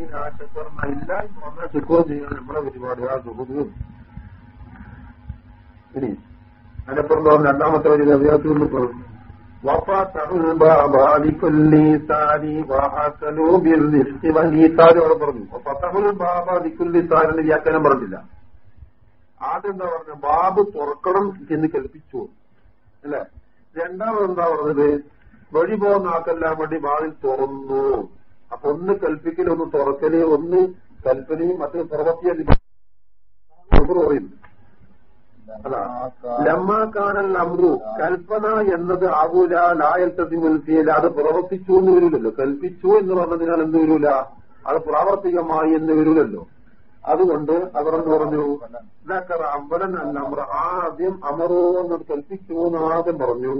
ആ ശുക്രന ഇല്ലായ്മ വന്നാൽ ശുക്രം ചെയ്യാൻ നമ്മുടെ പരിപാടി ആ സുഹൃത്തും ഇനി അതിനപ്പുറം രണ്ടാമത്തെ വരി നിന്ന് പറഞ്ഞു. പറഞ്ഞു വ്യാഖ്യാനം പറഞ്ഞില്ല ആദ്യം എന്താ പറഞ്ഞ ബാബ് തുറക്കണം എന്ന് കൽപ്പിച്ചു. അല്ലെ? രണ്ടാമത് എന്താ പറഞ്ഞത്? വഴി പോകുന്ന ആക്കെല്ലാം വേണ്ടി വാതിൽ തുറന്നു. അപ്പൊ ഒന്ന് കൽപ്പിക്കൽ ഒന്ന് തുറക്കൽ ഒന്ന് കൽപ്പനയും മറ്റൊരു പ്രവൃത്തി പറയുന്നു ലമ്മാക്കാനൽ അമ്രു കൽപ്പന എന്നത് ആകൂല ലായൽത്തത്തി മുൻസിയല്ല. അത് പ്രവർത്തിച്ചു എന്ന് വരൂലല്ലോ കൽപ്പിച്ചു എന്ന് പറഞ്ഞതിനാൽ എന്ത് വരൂല? അത് പ്രാവർത്തികമായി എന്ന് വരൂലല്ലോ. അതുകൊണ്ട് അവർ പറഞ്ഞു? അമ്പലൻ അല്ല അമ്ര ആദ്യം അമറോ എന്ന് കൽപ്പിച്ചു എന്ന് ആദ്യം പറഞ്ഞു.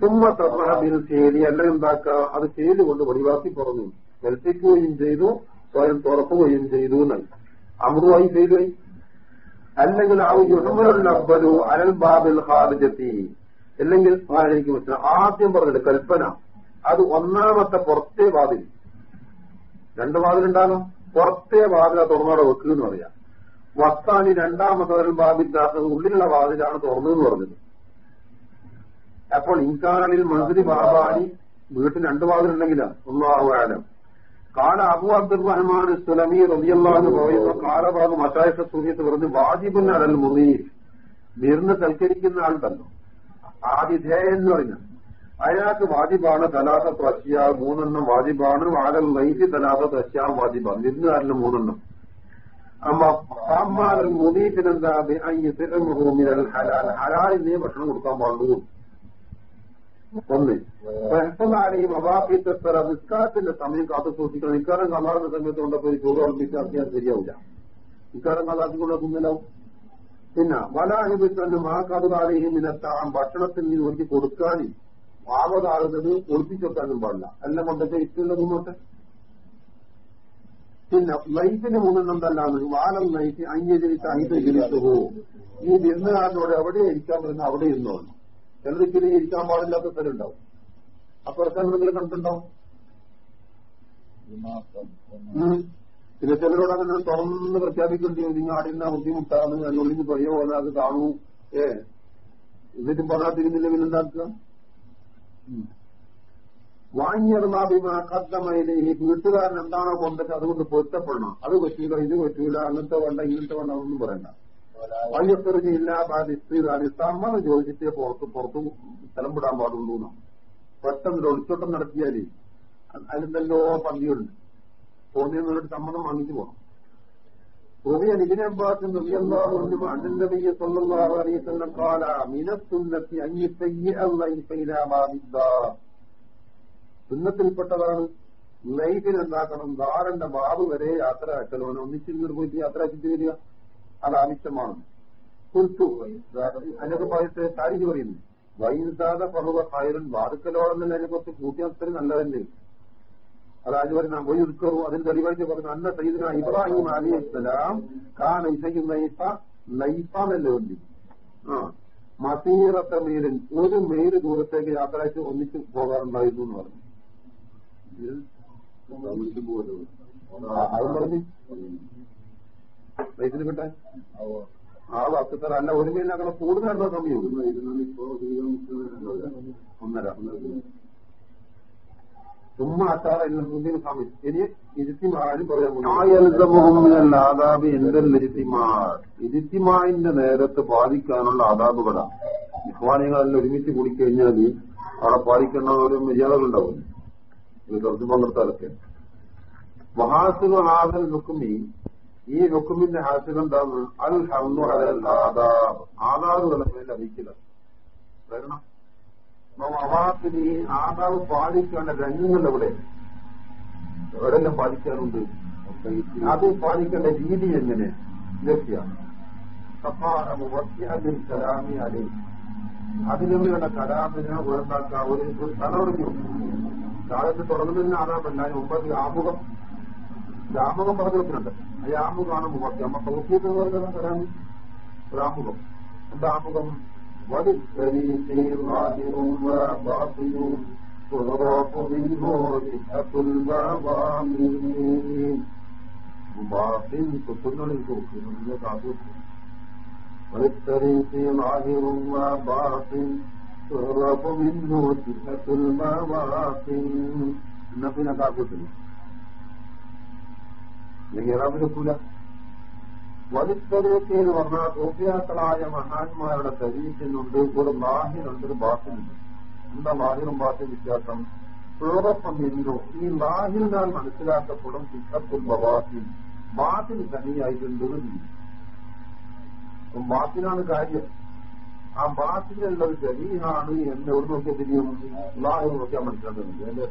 സുമ്മ തറബിൽ ശരി അല്ലെങ്കിൽ എന്താക്ക അത് ചെയ്തുകൊണ്ട് ഒഴിവാക്കി പറഞ്ഞു. കൽപ്പിക്കുകയും ചെയ്തു സ്വയം തുറക്കുകയും ചെയ്തു എന്നല്ല അമൃതമായി ചെയ്തു. അല്ലെങ്കിൽ ആ ഒരു ബാബിൽ ഹാർജത്തി അല്ലെങ്കിൽ എനിക്ക് മനസ്സിലാവും ആദ്യം പറഞ്ഞത് കൽപ്പന. അത് ഒന്നാമത്തെ പുറത്തെ വാതിൽ. രണ്ട് വാതിലുണ്ടാകും പുറത്തെ വാതില തുറന്നോടെ വെക്കുക എന്ന് പറയാം. വസ്താനി രണ്ടാമത്തെ ബാബിന്റെ ഉള്ളിലുള്ള വാതിലാണ് തുറന്നതെന്ന് പറഞ്ഞത്. അപ്പോൾ ഇൻകാനിൽ മന്ത്രി ബാബാനി വീട്ടിൽ രണ്ട് വാതിലുണ്ടെങ്കിലാണ്. ഒന്നാവാനും കാല അബു അബ്ദുറഹ്മാൻ സുലമി റബിയല്ലാന്ന് പറയുന്ന കാലഭാഗം മറ്റായത്തെ സൂര്യത്ത് പറഞ്ഞ് വാജിബുൻ അലൽ മുറീർ വിരുന്ന് സൽക്കരിക്കുന്ന ആളുണ്ടല്ലോ ആതിഥേയൻ എന്ന് പറഞ്ഞു അയാൾക്ക് വാജിബാണ് തലാത്ത ത്രശ്യ മൂന്നെണ്ണം വാജിബാണ് വാടൽ വൈസി തലാത്ത ത്രശ്യ വാജിബാണ് വിരുന്നുകാരന് മൂന്നെണ്ണം അമ്മാൽ മുനീഫിനെന്താ ഹലാൽ ഹലാലിന് ഭക്ഷണം കൊടുക്കാൻ പാടുള്ളൂ ഒന്ന് എപ്പോഴാണ് ഈ സ്ഥല നിസ്കാരത്തിന്റെ സമയം കാത്തു സൂക്ഷിക്കണം ഇക്കാരം കലാറുന്ന സമയത്ത് കൊണ്ടപ്പോ ഒരു ചോറ് ഓർമ്മിക്കാൻ ശരിയാവില്ല. ഇക്കാരം കലാത്തിക്കൊണ്ട് കുന്നലാവും. പിന്നെ വല അനുഭവിച്ചാലും ആ കടുകാലയും ഇനത്താം ഭക്ഷണത്തിൽ നിന്ന് ഒരുക്കി കൊടുക്കാനും ആവതാകുന്നത് ഒളിപ്പിച്ചെക്കാനും പാടില്ല. എല്ലാം കൊണ്ടൊക്കെ ഇഷ്ടമുള്ള മുന്നോട്ടെ പിന്നെ ലൈഫിന് മൂന്നെണ്ണം തല്ലാന്ന് വാലം ലൈഫ് അന്യജനിച്ച് പോകും. ഈ വിരുന്നുകാരനോട് എവിടെ ഇരിക്കാൻ പറ്റുന്ന അവിടെ ഇരുന്നോളൂ. ചിലർക്ക് ഇരിക്കാൻ പാടില്ലാത്ത സ്ഥലം ഉണ്ടാവും അപ്പുറത്താണ് നിങ്ങൾ കണ്ടിട്ടുണ്ടാവും പിന്നെ ചിലരോട് അങ്ങനെ തുറന്ന് പ്രഖ്യാപിക്കേണ്ടി നിങ്ങൾ അടിയുന്ന ബുദ്ധിമുട്ടാണ് അതിനുള്ളിൽ പറയോ പോലെ അത് കാണൂ. ഏ? എന്നിട്ടും പറയാതിരുന്നില്ല പിന്നെന്താക്കുക? ഇനി വീട്ടുകാരൻ എന്താണോ കൊണ്ടത് അതുകൊണ്ട് പൊരുത്തപ്പെടണം. അത് പറ്റൂല ഇത് പറ്റൂല അങ്ങനത്തെ വേണ്ട ഇങ്ങനത്തെ വേണ്ട അതൊന്നും പറയണ്ട. വയ്യപ്പെറുകയില്ല അടിസ്ഥാനം ചോദിച്ചിട്ട് പുറത്ത് പുറത്ത് സ്ഥലം വിടാൻ പാടുള്ളൂ എന്നാണ് പെട്ടെന്ന് ഒളിച്ചോട്ടം നടത്തിയാൽ അതിനെന്തല്ലോ പന്തിയുണ്ട് തോന്നിയ നിന്നൊരു സമ്മതം വാങ്ങിച്ചു പോകണം അണ്ണന്റെ നബിയെ സല്ലല്ലാഹു അലൈഹി വസല്ലം ഖാല മിനസുന്നത്തി അൻ യുസയ്യിഅ സുന്നത്തിൽപ്പെട്ടതാണ് ലൈഫിൽ എന്താക്കണം ദാറിന്റെ ബാബ് വരെ യാത്ര ആക്കലോനെ ഒന്നിച്ചിരുന്നിട്ട് പോയിട്ട് യാത്ര ആക്കിട്ട് വരിക. അത് ആവശ്യമാണ് കുൽത്തു അതിനൊക്കെ പറയട്ടെ താരിഖ് പറയുന്നു. വൈസാദ പർവ ഫയറും തന്നെ അതിനെ കുറച്ച് കൂട്ടിയാൽ നല്ലതല്ലേ അതായത് പറയുന്ന വൈദ്ക്കറു അതിന് തെളിവായിട്ട് പറഞ്ഞു അന്ന സൈദിന ഇബ്രാഹിം അലി ഇസ്ലാം കാ നൈസയും നൈഫ നൈഫാന്നല്ലേ വേണ്ടി ആ. മസീറത്തെ മേലിൽ ഒരു മെയിൽ ദൂരത്തേക്ക് യാത്രയ്ക്ക് ഒന്നിച്ച് പോകാറുണ്ടായിരുന്നു എന്ന് പറഞ്ഞു. അത് പറഞ്ഞു. വയസ്സിന് കിട്ടാൻ ആ വാക്കുത്തറ അല്ല ഒരു മീനാക്കണ കൂടുതലുണ്ടോ സമയം ഒന്നര ثم أشار إلى الحدود الخامس ഇനി ഇരുത്തിമാരും പറയാൻ ആദാബ് എന്തൽ ഇരുത്തിമാർ ഇരുത്തിമാറിന്റെ നേരത്ത് പാലിക്കാനുള്ള ആദാബുകളാണ് ഇഹ്വാനികളെല്ലാം ഒരുമിച്ച് കൂടിക്കഴിഞ്ഞാൽ അവിടെ പാലിക്കേണ്ട ഒരു മര്യാദകളുണ്ടാവും ഇത് കുറച്ച് പങ്കെടുത്താലൊക്കെ മഹാസുഖ ആദൽ നുക്കുമി ഈ ഹുക്കുമിന്റെ ഹാസിൽ എന്താണ് അൽ ഹന്നു അലൽ ആദാബ് ആദാബുകളെ മേൽ ലഭിക്കില്ല. വരണം. അവാത്തിന് ഈ ആദാബ് പാലിക്കേണ്ട രംഗങ്ങൾ എവിടെ? എവിടെല്ലാം പാലിക്കാറുണ്ട്. അത് പാലിക്കേണ്ട രീതി എങ്ങനെ? ഇതൊക്കെയാണ്. കലാമി അലി അതിനുള്ള കലാമിനെ ഉറപ്പാക്കാൻ ഒരു തലമുറയ്ക്കും കാലത്ത് തുടങ്ങുന്നതിന് ആദാബല്ല ഒമ്പത് ആമുഖം ആമുഖം പറഞ്ഞു വെച്ചിട്ടുണ്ട് ആ ആമുഖമാണ് മുഖത്തി അമ്മ സൗഖ്യത്തിൽ പറഞ്ഞത് തരാണ് ഒരു ആമുഖം എന്താ ആമുഖം? എന്നാ പിന്നെ കാക്കൂട്ടില്ല അല്ലെങ്കിൽ കൂല വലിത്തരേക്ക് എന്ന് പറഞ്ഞാൽ സൂഫിയാക്കളായ മഹാന്മാരുടെ തരീക്കുന്നുണ്ട് ഒരു ലാഹിനുണ്ട് ഒരു ബാത്തിനുണ്ട് എന്താ ലാഹിറും ബാത്തിൻ വ്യത്യാസം തോറപ്പം എന്തോ ഈ ലാഹിനാൽ മനസ്സിലാക്കപ്പെടും സിദ്ധത്തുൽ ബവാസിൻ ബാത്തിന് തനിയായിട്ടുണ്ട് ബാത്തിനാണ് കാര്യം ആ ബാത്തിനുള്ള ഒരു ജനീഹാണ് എന്ന് എവിടെ നോക്കിയാൽ തിരിയും ലാഹിർ നോക്കിയാൽ മനസ്സിലാക്കുന്നുണ്ട് എന്റെ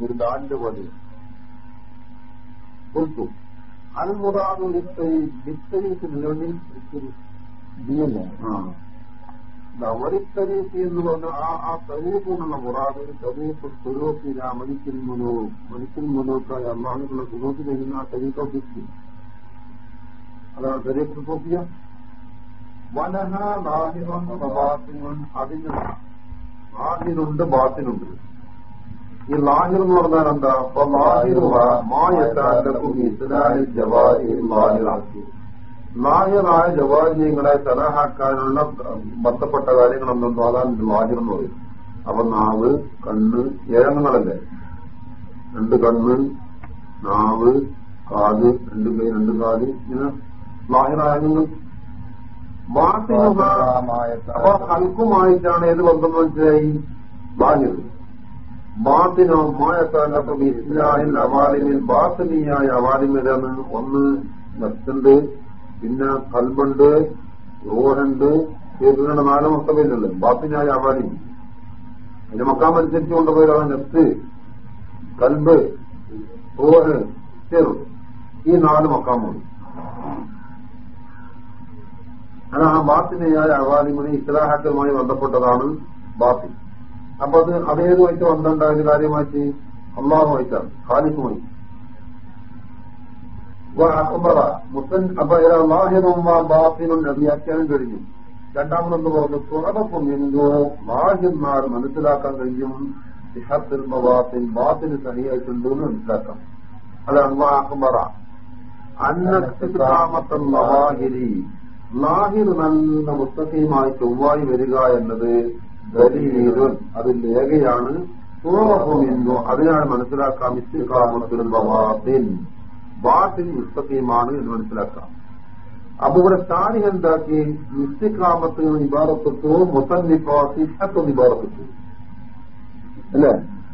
ഒരു ദാലിന്റെ പോലെ കൊടുത്തു അൽമുറാദ് ലിത്തരീക്ക് നിലവിൽ വരിത്തരീക്ക് എന്ന് പറഞ്ഞ ആ ആ തരീഫിനുള്ള മുറാദ് തരീഫ് സുരൂപ്പില മണിക്കൽ മുനോ മണിക്കൽ മുനോക്കായ അള്ളാഹുള്ള സുരൂപ്പ് ചെയ്യുന്ന ആ തരീഫ് ഫിഫ്റ്റി അതാണ് തരീഫ് സോഫിയ വനഹ നാഹിറൻ ബാത്തിനുൻ അതിന് നാഹിറുണ്ട് ബാത്തിനുണ്ട് ഈ ലാഹിർ എന്ന് പറഞ്ഞാൽ എന്താ? അപ്പൊ ലാഹിറായ ജവാരിയങ്ങളെ തലഹാക്കാനുള്ള ബന്ധപ്പെട്ട കാര്യങ്ങൾ എന്തുണ്ടോ അതാണ് ലാഹിർ എന്ന് പറയും. അപ്പൊ നാവ് കണ്ണ് ഏഴങ്ങളല്ലേ രണ്ട് കണ്ണ് നാവ് കാത് രണ്ട് കൈ രണ്ട് കാത് ഇങ്ങനെ ലാഹിറായങ്ങൾ അപ്പൊ കൽക്കുമായിട്ടാണ് ഏത് ബന്ധം മനസ്സിലായി? ലാഹിർ. ബാത്തിനോ മായക്കാലപ്പം ഇസ്ലാഹിൽ അവാലിമിൽ ബാത്തിനിയായ അവാലിമിലാണ് ഒന്ന് നഫ്സുണ്ട് പിന്നെ കൽബുണ്ട് റോഹുണ്ട് ചേർക്കുന്ന നാല് മക്തബയിലുണ്ട് ബാത്തിനായ അവാലിം. അതിന്റെ മക്കാമനുസരിച്ച് കൊണ്ടുപോയതാണ് നെഫ്സ് കൽബ് റോഹ് ചെറു ഈ നാല് മക്കാമുണ്ട്. അതാണ് ബാത്തിനെയായ അവാലിമിന് ഇസ്ലാഹാക്കലുമായി ബന്ധപ്പെട്ടതാണ് ബാത്തി. അപ്പൊ അത് അതേതുമായിട്ട് ഒരു കാര്യമായിട്ട് അള്ളാഹുമായിട്ടാണ് ഖാലിഫുമായി. മുസൻ അപ്പൊ ബാത്തിനും വ്യാഖ്യാനം കഴിഞ്ഞു. രണ്ടാമതെന്ന് പറഞ്ഞു തുറപ്പം എന്തോ ബാഹ്യന്മാർ മനസ്സിലാക്കാൻ കഴിയും. സിഹത്തിൽ ബാത്തിൻ ബാത്തിന് സഹിയായിട്ടുണ്ട് എന്ന് മനസ്സിലാക്കാം. അക്ബറ അന്നത്താമത്തൻ ലാഹിരി ലാഹിർ നല്ല മുസ്തഖീമായി ചൊവ്വായി വരിക എന്നത് ദലീലുൻ അത് ലേഖയാണ് പൂർവമിന്നു അതിനാണ് മനസ്സിലാക്കാം ഇസ്തിഖാമത്തുൽ ബവാത്തിൻ ബാത്തിൻ മുസ്തഖീമാണ് എന്ന് മനസ്സിലാക്കാം അപ്പൊ ഇവിടെ താരിഖ് എന്താക്കി ഇസ്തിഖാമത്ത് നിബാറത്തു മുസന്നിഫോ സിഹത്ത് നിബാറത്തു അല്ലേ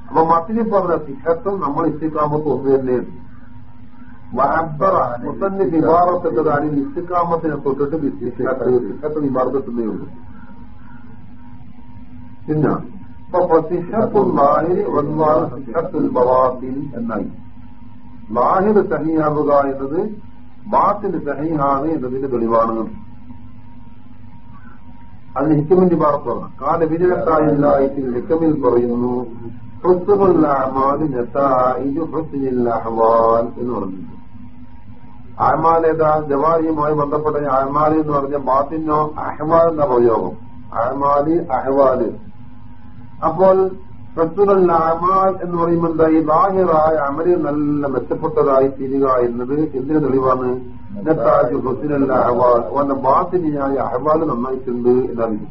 അപ്പൊ മത്തിനി പറഞ്ഞ സിഹത്തും നമ്മൾ ഇസ്തിഖാമത്തും ഒന്ന് തന്നെയാണ് മുസന്നിഫ് ഇബാറത്തിട്ടതാണ് ഇസ്തിഖാമത്തിനെ തൊട്ടിട്ട് സിഹത്ത് നിബാറത്തുന്നേ ഉള്ളൂ പിന്നെ എന്നായി. ലാഹിർ സഹിയാവുക എന്നത് ബാത്തിന് സഹിയാണ് എന്നതിന്റെ തെളിവാണ്. അതിന് ഹിക്കമിന്റെ പറഞ്ഞു കാല വിരട്ടായില്ലായിട്ട് ഹിക്കമിൽ പറയുന്നു എന്ന് പറഞ്ഞു അഹ്മാലേതാ ജവാരിയുമായി ബന്ധപ്പെട്ട അഹ്മാലി എന്ന് പറഞ്ഞ ബാത്തിനോ അഹ്മാൽ എന്ന പ്രയോഗം. അഹ്മാലി അഹ്വാൽ അപ്പോൾ റസൂൽ അമാൽ എന്ന് പറയുമ്പോൾ എന്താ? ഈ ബാഹിറായ അമൽ നല്ല മെച്ചപ്പെട്ടതായി തീരുക എന്നത് എന്തിനു തെളിവാണ്? അവന്റെ ബാത്തിനിയായ അഹ്വാൽ നന്നായിട്ടുണ്ട് എന്നറിയും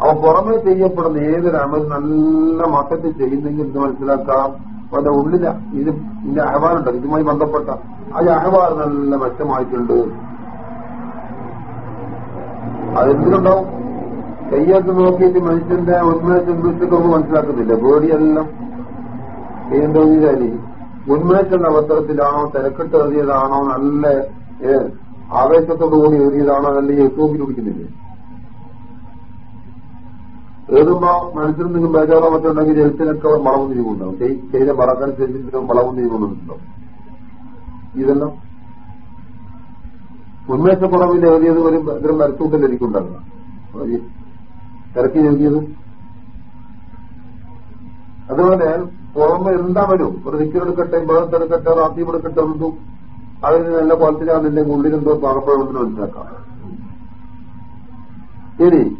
അവ പുറമെ ചെയ്യപ്പെടുന്ന ഏതൊരു അമൽ നല്ല മട്ടത്തിൽ ചെയ്യുന്നെങ്കിൽ എന്ത് മനസ്സിലാക്കാം? അവന്റെ ഉള്ളില ഇത് ഇതിന്റെ അഹ്വാലുണ്ട്. ഇതുമായി ബന്ധപ്പെട്ട ആ അഹ്വാൽ നല്ല മെച്ചമായിട്ടുണ്ട്. അതെന്തിനുണ്ടാവും? കയ്യൊക്കെ നോക്കിയിട്ട് മനുഷ്യന്റെ ഉന്മേഷം ഉന്മേഷത്തൊക്കെ മനസ്സിലാക്കുന്നില്ല ബോഡിയെല്ലാം ചെയ്യേണ്ട ചെയ്താലി? ഉന്മേഷന്റെ അവസരത്തിലാണോ തിരക്കിട്ട് എറിയതാണോ നല്ല ആവേശത്തോടുകൂടി എറിയതാണോ നല്ല എത്തൂക്കി കുടിക്കുന്നില്ലേ ഏതുമ്പോ മനസ്സിലെന്തെങ്കിലും ബേജാറോ മറ്റുണ്ടെങ്കിൽ എഴുത്തിനൊക്കെ വളവും തിരിവുണ്ടാവും ചെയ്ത പറക്കനുസരിച്ചിട്ട് വളവും തിരിവുന്നുണ്ടാവും ഇതെല്ലാം ഉന്മേഷക്കുറവിൽ എഴുതിയത് ഒരു ഇത്തരം മരത്തൂട്ടിലിരിക്കുണ്ടാകുക തിരക്കി നൽകിയത് അതുപോലെ പുറമെ എന്താ വരും? ഒരു ദിക്കറെടുക്കട്ടെ ബഹത്തെടുക്കട്ടെ റാത്തീമെടുക്കട്ടെ എന്തും അതിന് നല്ല കുളത്തിലാണെന്റെ ഉള്ളിലെന്തോ പാകപ്പെടുമെന്ന് മനസ്സിലാക്കാം. ശരി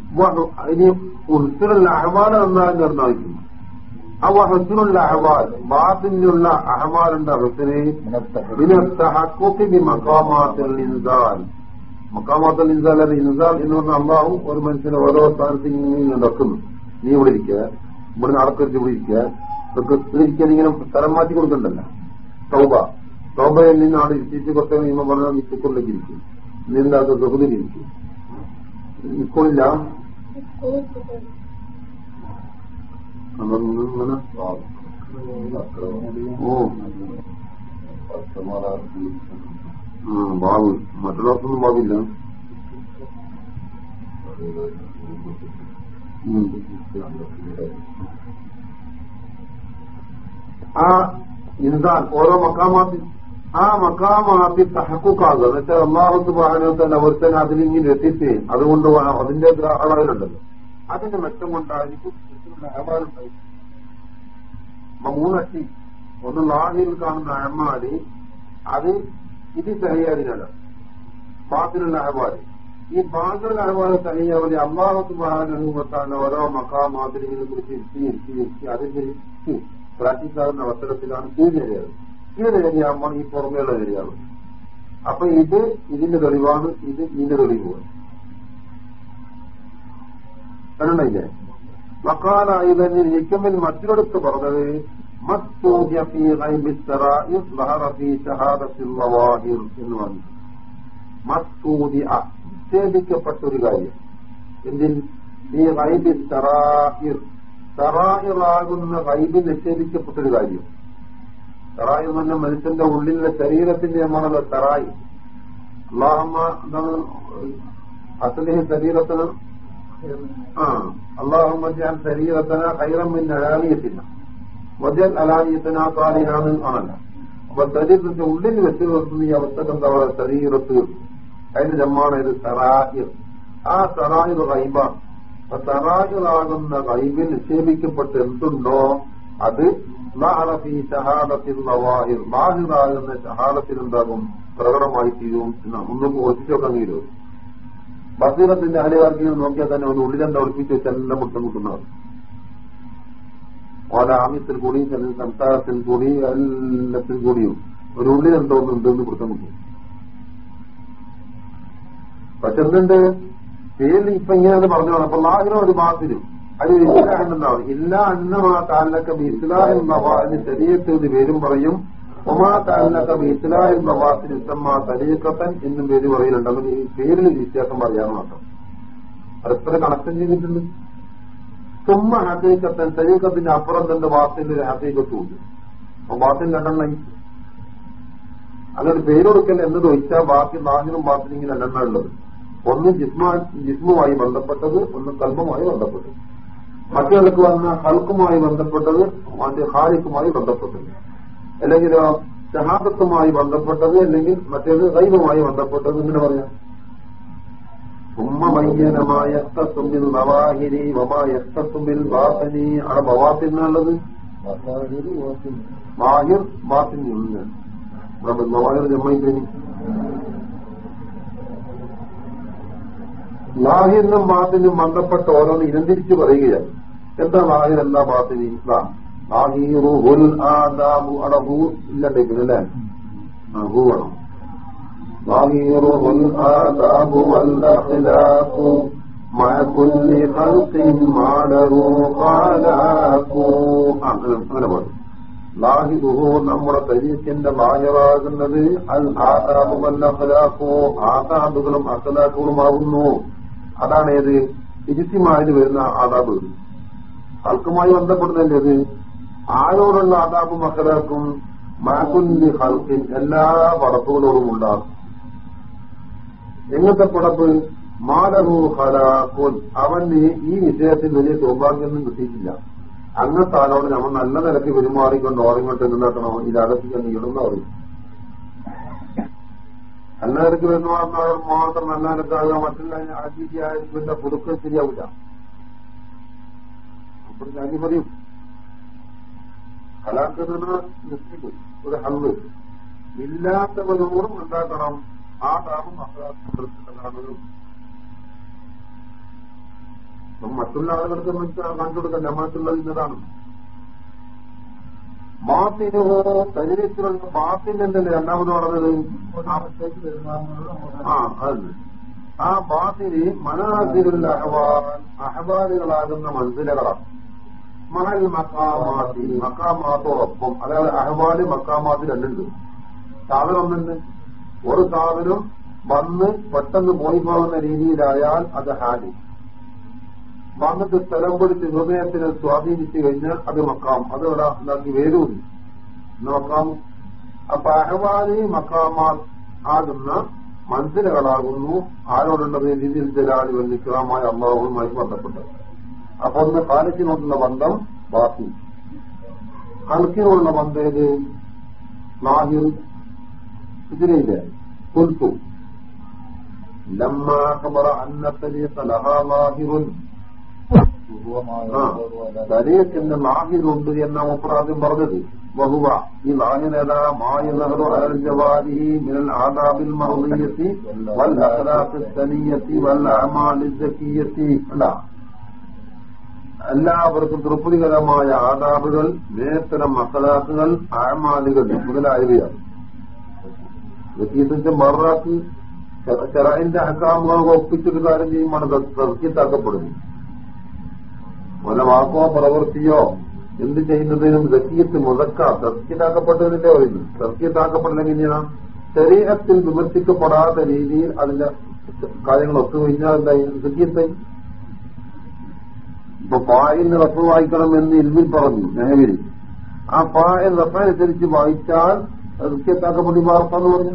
ഇനി ഉസ്തിനുള്ള അഹ്വാൻ എന്നാണ് നിർണയിക്കുന്നു ആ ഹസ്നുള്ള അഹ്വാൽ ബാത്തിനുള്ള അഹ്വാലുണ്ട് ഉണ്ട് ഇൻസാൽ മക്കാമാത്തിൽ ഇൻസാൽ അത് ഇൻസാൽ എന്ന് പറഞ്ഞ അള്ളാഹു ഒരു മനുഷ്യനെ ഓരോ സ്ഥാനത്ത് ഇങ്ങനെ നടക്കുന്നു. നീ ഇവിടെ ഇരിക്കുക ഇവിടെ നടക്കരുത് ഇവിടെ ഇരിക്കുക ഇതൊക്കെ ഇരിക്കാൻ ഇങ്ങനെ സ്ഥലം മാറ്റി കൊടുക്കണ്ടല്ല. സൗബ സൗബയിൽ നിന്ന് അവിടെ ഇരുത്തിച്ച് കുറച്ച് നിയമം പറഞ്ഞാൽ നിൽക്കൊള്ളിലേക്ക് ഇരിക്കും. നിന്നാത്ത സുഖത്തിലിരിക്കും അങ്ങനെ ഓ. ബാബു. മറ്റുള്ളവർക്കൊന്നും ബാബില്ല ആ ഇൻസാൻ ഓരോ മക്കാമാത്തിൽ ആ മക്കാമാത്തിൽ തഹക്കുക്കാകുക എന്നുവെച്ചാൽ അള്ളാഹത്ത് വാഹനത്തിൽ ഒരുത്തൻ അതിലിങ്ങനെ എത്തിച്ച് അതുകൊണ്ട് അതിന്റെ അളവിലുണ്ടല്ലോ. അതിന്റെ മെച്ചം കൊണ്ടായിരിക്കും മൂന്നട്ടി ഒന്ന് ലാഹിയിൽ കാണുന്ന അഹമാലി അത് ഇത് സഹിയാതിനാണ് ബാത്തിലുള്ള അഹബാദ് ഈ ബാത്തിലുള്ള അഹബാൽ സഹിയാവലി അള്ളാഹത്ത് മഹാനുഭവത്താണ് ഓരോ മക്കാമാതിരികളെ കുറിച്ച് ഇരുത്തി ഇരുത്തി ഇരുത്തി അതിന്റെ ഇരുത്തി പ്രാക്ടീസ് ആകുന്ന അവസരത്തിലാണ് ഈ നിലയത് ഈ പുറമേയുള്ള നിലയാണ് അപ്പൊ ഇത് ഇതിന്റെ തെളിവാണ് ഇത് ഇതിന്റെ തെളിവാണ് കണ്ടല്ലേ വക്കാലായി തന്നെ നിക്കമ്മിൽ മറ്റൊരിടത്ത് പറഞ്ഞത് എന്ന് പറഞ്ഞു. മസ്തൂതി നിക്ഷേപിക്കപ്പെട്ടൊരു കാര്യം. എന്തിൽ? ഈ റൈബി തറായിർ തറായിറാകുന്ന റൈബിൽ നിക്ഷേപിക്കപ്പെട്ടൊരു കാര്യം. തറായി തന്നെ മനുഷ്യന്റെ ഉള്ളിലെ ശരീരത്തിന്റെ നമ്മളത് തറായി. അള്ളാഹമ്മ എന്താണ്? അസലിഹി ശരീരത്തിന്? ആ അള്ളാഹമ്മ ഞാൻ ശരീരത്തിന് ഹൈറം മിൻ അലാനിയത്തില്ല വജൽ അലാനിയത്തിന് കാലിനാണ് ആണല്ല അപ്പൊ ശരീരത്തിന്റെ ഉള്ളിൽ വെച്ച് നിർത്തുന്ന ഈ അവസ്ഥക്ക് എന്താ പറയുക ശരീരത്ത്. അതിന്റെ ജമ്മാണ് ഇത് സറായിർ ആ സറായിർ റൈബ സറായിറാകുന്ന റൈബിൽ നിക്ഷേപിക്കപ്പെട്ട് എന്തുണ്ടോ? അത് ലാഹിറാകുന്ന ഷഹാദത്തിൽ എന്താകും? പ്രകടമായി തീരും എന്നാണ് ഒന്നും ഒഴിച്ചൊക്കെ തീരും ബസീറത്തിന്റെ അഹലിവാർക്കിനെ നോക്കിയാൽ തന്നെ ഒന്ന് ഉള്ളിലെന്താ ഒളിപ്പിച്ച് വെച്ചാൽ എല്ലാം മുട്ടം മുട്ടുന്നവർ ഓല കൂടി സംസാരത്തിൽ കൂടി എല്ലാത്തിൽ കൂടിയും ഒരു ഉള്ളിൽ എന്തോ ഉണ്ടെന്ന് പിടുത്തം മുട്ടും പക്ഷെ എന്തുണ്ട്? പേരിൽ ഇപ്പൊ ഇങ്ങനെ പറഞ്ഞു അപ്പൊ ലാഹിനോ ഒരു ബാത്തിനും അത് ഇസ്ലാഹെന്നാണ് ഇല്ല അന്നമാ താലൊക്കെ ഇസ്ലാഹിൽ നവാന് ശരീരത്തിൽ ഒരു പേരും പറയും. ഒമാ താലൊക്കെ ഇസ്ലാഹിൽ നവാസിന് ഇസ്തമ്മ തരീക്കത്തൻ എന്നും പേര് പറയുന്നുണ്ട്. അങ്ങനെ ഈ പേരിൽ വ്യത്യാസം പറയാൻ മാത്രം. പരസ്പരം കണക്ഷൻ ചെയ്തിട്ടുണ്ട്? സുമ്മ ഹസീക്കത്തൻ തരീക്കത്തിന്റെ അപ്പുറം തന്നെ വാത്തിന്റെ ഒരു ഹസീക്കത്തുണ്ട് അപ്പൊ വാത്തിന് രണ്ടെണ്ണം അങ്ങനെ പേരൊടുക്കൽ എന്നത് ഒഴിച്ചാൽ ബാക്കി നാഹിനും ബാത്തിനും ഇങ്ങനെ രണ്ടെണ്ണം ഉള്ളത്. ഒന്ന് ജിസ്മ ജിസ്മുമായി ബന്ധപ്പെട്ടത് ഒന്ന് കൽബുമായി ബന്ധപ്പെട്ടത്. മറ്റേതൊക്കെ വന്ന ഹൽക്കുമായി ബന്ധപ്പെട്ടത് മറ്റേ ഹാരിക്കുമായി ബന്ധപ്പെട്ടത്. അല്ലെങ്കിൽ ഷഹാദത്തുമായി ബന്ധപ്പെട്ടത് അല്ലെങ്കിൽ മറ്റേത് ദൈവമായി ബന്ധപ്പെട്ടത് ഇങ്ങനെ പറയാം. ഉമ്മമയ്യനമായ തുമ്പിൽ നവാഹിരി വമായത്തുമ്പിൽ വാസനി അവിടെ ബവാത്തിനുള്ളത് മാഹിർ ബാത്തിനുണ്ട് നവാഹിർ ജമ്മയിന് ലാഹിറിനും ബാത്തിനും ബന്ധപ്പെട്ട ഓരോന്ന് ഇനന്തിരിച്ചു പറയുകയാണ്. എന്താ ലാഹിർ എന്താ ബാത്തിന് ഇസ്ലാം ലാഹിറുഹുൽ ആദാബു അട ഹൂ ഇല്ലണ്ടേക്കിനല്ലേ ആ ഹൂ വേണം. ലാഹിറുഹുൽ ആദാബു والأخلاق مع كل خلق മാലഹു ഖാലാഖു അങ്ങനെ ലാഹിദുഹു നമ്മുടെ തരീഖിന്റെ ലാഹിറാകുന്നത് അൽ ആതാബുമല്ല അഖലാഖോ ആതാബുകളും അഖലാഖുകളുമാകുന്നു അതാണ് ഏത്? ഇജിത്തിമായത് വരുന്ന ആദാബ്. ഹൽക്കുമായി ബന്ധപ്പെടുന്നതല്ലേ അത് ആരോടുള്ള ആദാബും അഖലാക്കും മാകുല്ലി ഹൽക്കിൻ എല്ലാ പടപ്പുകളോടും ഉണ്ടാകും. എങ്ങനത്തെ പടപ്പ് മാലഹു ഹലാഖുൻ അവന് ഈ വിഷയത്തിൽ വലിയ സൗഭാഗ്യമൊന്നും കിട്ടിയിട്ടില്ല. അങ്ങനത്തെ ആളോട് നമ്മൾ നല്ല നിലയ്ക്ക് പെരുമാറിക്കൊണ്ട് ഓറിങ്ങോട്ട് നിന്നാക്കണോ ഇതിനകത്ത് നീടുന്ന പറയും നല്ല നിലയ്ക്ക് പെരുമാറുന്നവർ മാത്രം നല്ല നിലക്കാകുക മറ്റുള്ള അതിഥിയായിരിക്കുന്ന പുതുക്കൾ പുതുക്കം ശരിയാവില്ല. അപ്പോൾ കലാക്കുന്ന ഒരു ഹല്ല് ഇല്ലാത്തവരോടും ഉണ്ടാക്കണം. ആ താപം അഹ്ലാദും മറ്റുള്ള ആളുകൾക്ക് കാണിച്ചു കൊടുക്കല്ല മറ്റുള്ളത് ഇന്നതാണ്. ബാത്തിനോ തരിച്ചിലുള്ള ബാത്തിനല്ലേ രണ്ടാമത് പറഞ്ഞത് ആ അത്. ആ ബാത്തിന് മനാസിലുള്ള അഹ്വാൻ അഹ്വാനുകളാകുന്ന മനസ്സിലകളാണ് മഹൽ മക്കാമാത്തി മക്കാമാത്തോടൊപ്പം അതായത് അഹ്വാൽ മക്കാമാത്തി രണ്ടുണ്ട് സാധനം ഒന്നുണ്ട് ഒരു സാധനം വന്ന് പെട്ടെന്ന് പോയി പോകുന്ന രീതിയിലായാൽ അത് ഹാനി. വന്നിട്ട് സ്ഥലം പിടിച്ച് ഹൃദയത്തിനെ സ്വാധീനിച്ചു കഴിഞ്ഞാൽ അത് മക്കാം. അത് ഇവിടെ ഉണ്ടാക്കി വേരൂരി നോക്കാം അപ്പൊ അഹവാനി മക്കാമാർ ആകുന്ന മനസ്സിലുകളാകുന്നു ആരോടുള്ളത് രീതിയിൽ ജലാലി വന്നിക്രമായ അള്ളാഹുമായി ബന്ധപ്പെട്ടത്. അപ്പൊ ഒന്ന് കാലത്തിനോടുള്ള ബന്ധം ബാക്കി. കൽക്കിനോടുള്ള ബന്ധം ഏത്? നാഹിർ ഇതിലില്ലേ കുൽത്തു لما خبر أن الطريق لها ظاهر ശരീരത്തിന്റെ ലാഹിറുണ്ട് എന്ന മുപ്രാദ്യം പറഞ്ഞത് ബഹുവ ഈ ലാഹിനേതാ മായ നെഹ്റു അലൽ ജവാരിഹി മിനൽ ആദാബിൽ മറുതിയത്തി വൽ അഖലാഖ് സനിയത്തി വൽ അമാലി സക്കിയത്തി അല്ല എല്ലാവർക്കും തൃപ്തികരമായ ആദാബുകൾ നേത്തരം മക്കളാക്കുകൾ ആമാലുകൾ മുതലായവയാണ് വ്യക്തിത്വത്തെ മറാക്കി ചെറൈന്റെ അക്കാമുകൾ ഒപ്പിച്ചൊരു കാര്യം ചെയ്യുമ്പോൾ തർക്കിത്താക്കപ്പെടുന്നു പല വാക്കോ പ്രവൃത്തിയോ എന്ത് ചെയ്യുന്നതിനും ദക്കിയത്ത് മുതക്ക തർക്കിതാക്കപ്പെട്ടതിന്റെ പറയുന്നു തർക്കിയത്താക്കപ്പെടണമെങ്കിൽ എങ്ങനെയാണ് ശരീരത്തിൽ വിമർശിക്കപ്പെടാത്ത രീതിയിൽ അതിന്റെ കാര്യങ്ങൾ ഒത്തുകഴിഞ്ഞാൽ എന്തായി ദക്കിയത്തായി ഇപ്പൊ പായിന് റഫ് വായിക്കണം എന്ന് ഇൽമിൽ പറഞ്ഞു നെഹവിൽ. ആ പായ റഫനുസരിച്ച് വായിച്ചാൽ സഖ്യത്താക്കപ്പെട്ടി വാർത്ത എന്ന് പറഞ്ഞു?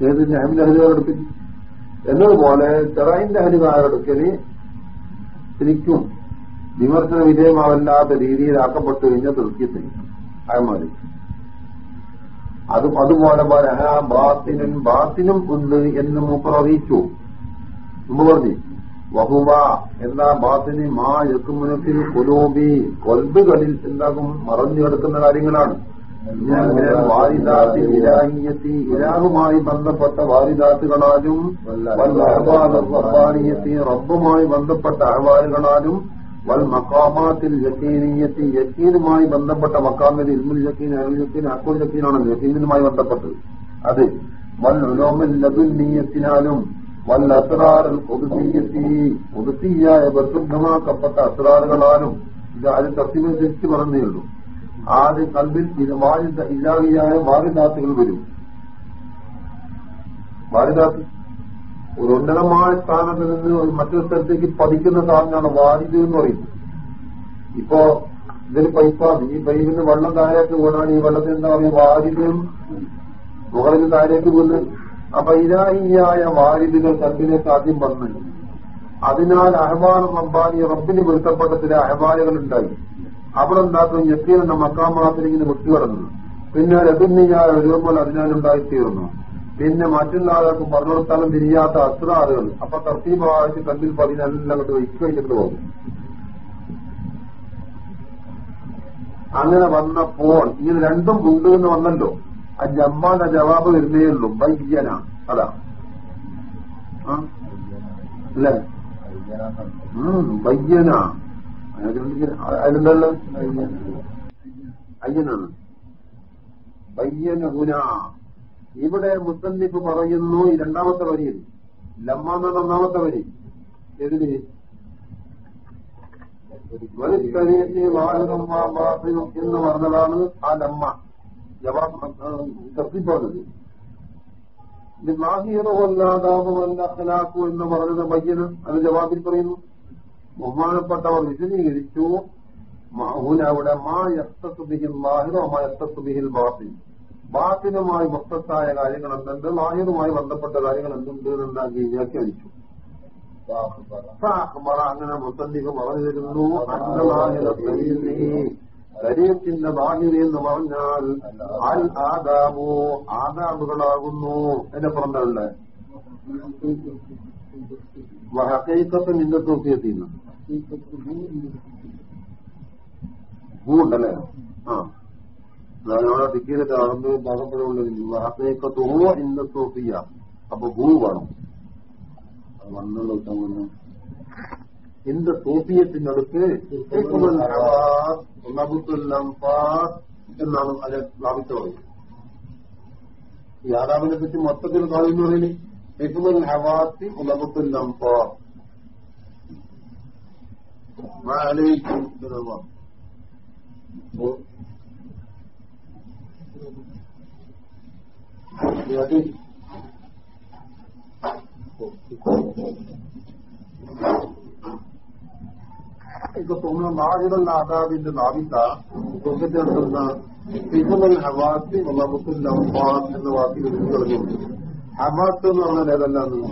ഏത് നെഹമിന്റെ ഹരികാരെടുപ്പിൽ എന്നതുപോലെ ചെറൈന്റെ ഹരികാരെടുക്കൽ ശരിക്കും വിമർശന വിധേയമാവല്ലാത്ത രീതിയിലാക്കപ്പെട്ടു കഴിഞ്ഞാൽ തീർച്ചയായിട്ടും അയമാരി അത് അതുപോലെ ബാത്തിനും ബാത്തിനും ഉണ്ട് എന്ന് മൂപ്പർ അറിയിച്ചു. മുമ്പ് പറഞ്ഞു വഹുവ എന്താ ബാത്തിന് മാ യക്കുമുനത്തിൽ കൊലോബി കൊൽബുകളിൽ എന്താകും മറഞ്ഞു കിടക്കുന്ന കാര്യങ്ങളാണ്. വാരിദാത്തി ഇലാഹിയത്തി ഇലാഹുമായി ബന്ധപ്പെട്ട വാരിദാത്തുകളാലും റബ്ബാനിയത്തി റബ്ബുമായി ബന്ധപ്പെട്ട അഹ്വാലുകളാലും വൽ മക്കാമാത്തിൽ യക്കീനീയത്തി യക്കീനുമായി ബന്ധപ്പെട്ട മക്കാമിൽ ഇൽമുൽ യക്കീൻ അരുൾ യക്കീൻ അക്കുൽ യക്കീനാണ് യക്കീനുമായി ബന്ധപ്പെട്ടത്. അത് വൽ ഉലോമിൽ ലബുന്നീയത്തിനാലും വൽ അസറാറിൽ പൊതുസീയത്തി പൊതുസീയായ പ്രസിദ്ധമാക്കപ്പെട്ട അസ്രാറുകളാലും ഇത് ആദ്യം തസ്തിമനുസരിച്ച് പറഞ്ഞേ ഉള്ളൂ. ആദ്യ കൽബിൽ ഇത് വാരിദ ഇല്ലാതെയായ വാരിദാത്തുകൾ വരും. വാരിദാത്ത് ഒരു ഉന്നതമായ സ്ഥാനത്ത് നിന്ന് ഒരു മറ്റൊരു സ്ഥലത്തേക്ക് പതിക്കുന്ന സാധനമാണ് വാരിദ് എന്ന് പറയുന്നത്. ഇപ്പോ ഇതൊരു പൈപ്പാണ് ഈ പൈപ്പിന് വെള്ളം താഴേക്ക് വീണാണ് ഈ വെള്ളത്തിൽ എന്താ പറയുക? വാരിദും മുകളിൽ താഴേക്ക് വീണ്. അപ്പൊ ഇരാഹിയായ വാരിദുകൾ കൽബിലേക്ക് ആദ്യം വന്നു. അതിനാൽ അഹ്വാൻ റബ്ബാനി റബ്ബിന് പൊരുത്തപ്പെട്ട ചില അഹ്വാനുകൾ ഉണ്ടായി. അവിടെ ഉണ്ടാക്കുന്ന ഞെക്കിയെന്ന മക്കാമാത്തിൽ ഇങ്ങനെ വിട്ടുകിടന്നു പിന്നെ രബിന്നിയായ ഒരുപോലെ അതിനാലുണ്ടായിത്തീർന്നു. പിന്നെ മറ്റുള്ള ആളുകൾക്ക് സ്ഥലം തിരിയാത്ത അത്ര ആളുകൾ അപ്പൊ തർത്തീപമായിട്ട് കണ്ടിൽ പതിനെല്ലാം കൊണ്ട് വയ്ക്കഴിച്ചിട്ട് പോകും. അങ്ങനെ വന്നപ്പോൾ ഇത് രണ്ടും ഉണ്ട് എന്ന് വന്നല്ലോ. ആ ജമ്മാന്റെ ജവാബ് വരുന്നേ ഉള്ളൂ. ബൈജന അതാ. അല്ലേ? ബയ്യന അയ്യനാണ്. പയ്യനഹുന ഇവിടെ മുസന്നിഫ് പറയുന്നു ഈ രണ്ടാമത്തെ വരിയിൽ. ലമ്മ എന്ന ഒന്നാമത്തെ വരി. എതിന് എന്ന് പറഞ്ഞതാണ് ആ ലമ്മ. ജവാബ് തർത്തി പറഞ്ഞത് അഖലാക്കു എന്ന് പറഞ്ഞത് ബയ്യന് അത് ജവാബിൽ പറയുന്നു. ബഹുമാനപ്പെട്ടവർ വിശദീകരിച്ചു അവിടെ മാ യസ്തസുബിഹിൽ ലാഹിറോ മാ യസ്തസുബിഹിൽ ബാത്തിൽ ബാത്തിനുമായി മൊത്തത്തായ കാര്യങ്ങൾ എന്തുണ്ട് ലാഹിറുമായി ബന്ധപ്പെട്ട കാര്യങ്ങൾ എന്തുണ്ട് എന്നുണ്ടാക്കി വ്യാഖ്യാനിച്ചു. അങ്ങനെ മുസന്നിഫ് പറഞ്ഞു തരുന്നു. ശരീരത്തിന്റെ ബാഹ്യത എന്ന് പറഞ്ഞാൽ അൽ ആദാബോ ആദാബുകളാകുന്നു. എന്നെ പറഞ്ഞല്ലേ ഹക്കൈക്കത്ത് നിന്റെ തൂക്കിയെത്തിന്ന് ഭൂ ഉണ്ടല്ലേ ആ അവിടെ ടിക്കറ്റ് അറബ് ഭാഗപ്പെടുള്ളതിന് ഹക്കൈക്കത്ത് ഹോ ഇന്ന സോഫിയ. അപ്പൊ ഭൂ വേണം. വന്നുള്ള ദിവസം ഇന്ത സോഫിയത്തിനടുത്ത് എന്നാണ് അതിനെ സ്ഥാപിച്ചു പറയുന്നത് ഈ ആദാമിനെ പറ്റി മൊത്തത്തിൽ കാണുന്നു പറയുന്നത്? ഹിഫുൽ ഹവാത്തി ഉലകത്തുൽ നമ്പോ وعليكم بالله ഇപ്പൊ തോന്നുന്ന നാഹിറൽ ആദാബിന്റെ നാവിത സ്വർഗത്തെടുക്കുന്ന ഫിഹുൽ ഹവാത്തി വലബത്തുൽ അംഫാൻ എന്ന വാക്കിൽ വിളിച്ചു കളഞ്ഞുണ്ട് ഹവാത്ത് എന്ന് പറഞ്ഞാൽ ഏതല്ലാന്ന്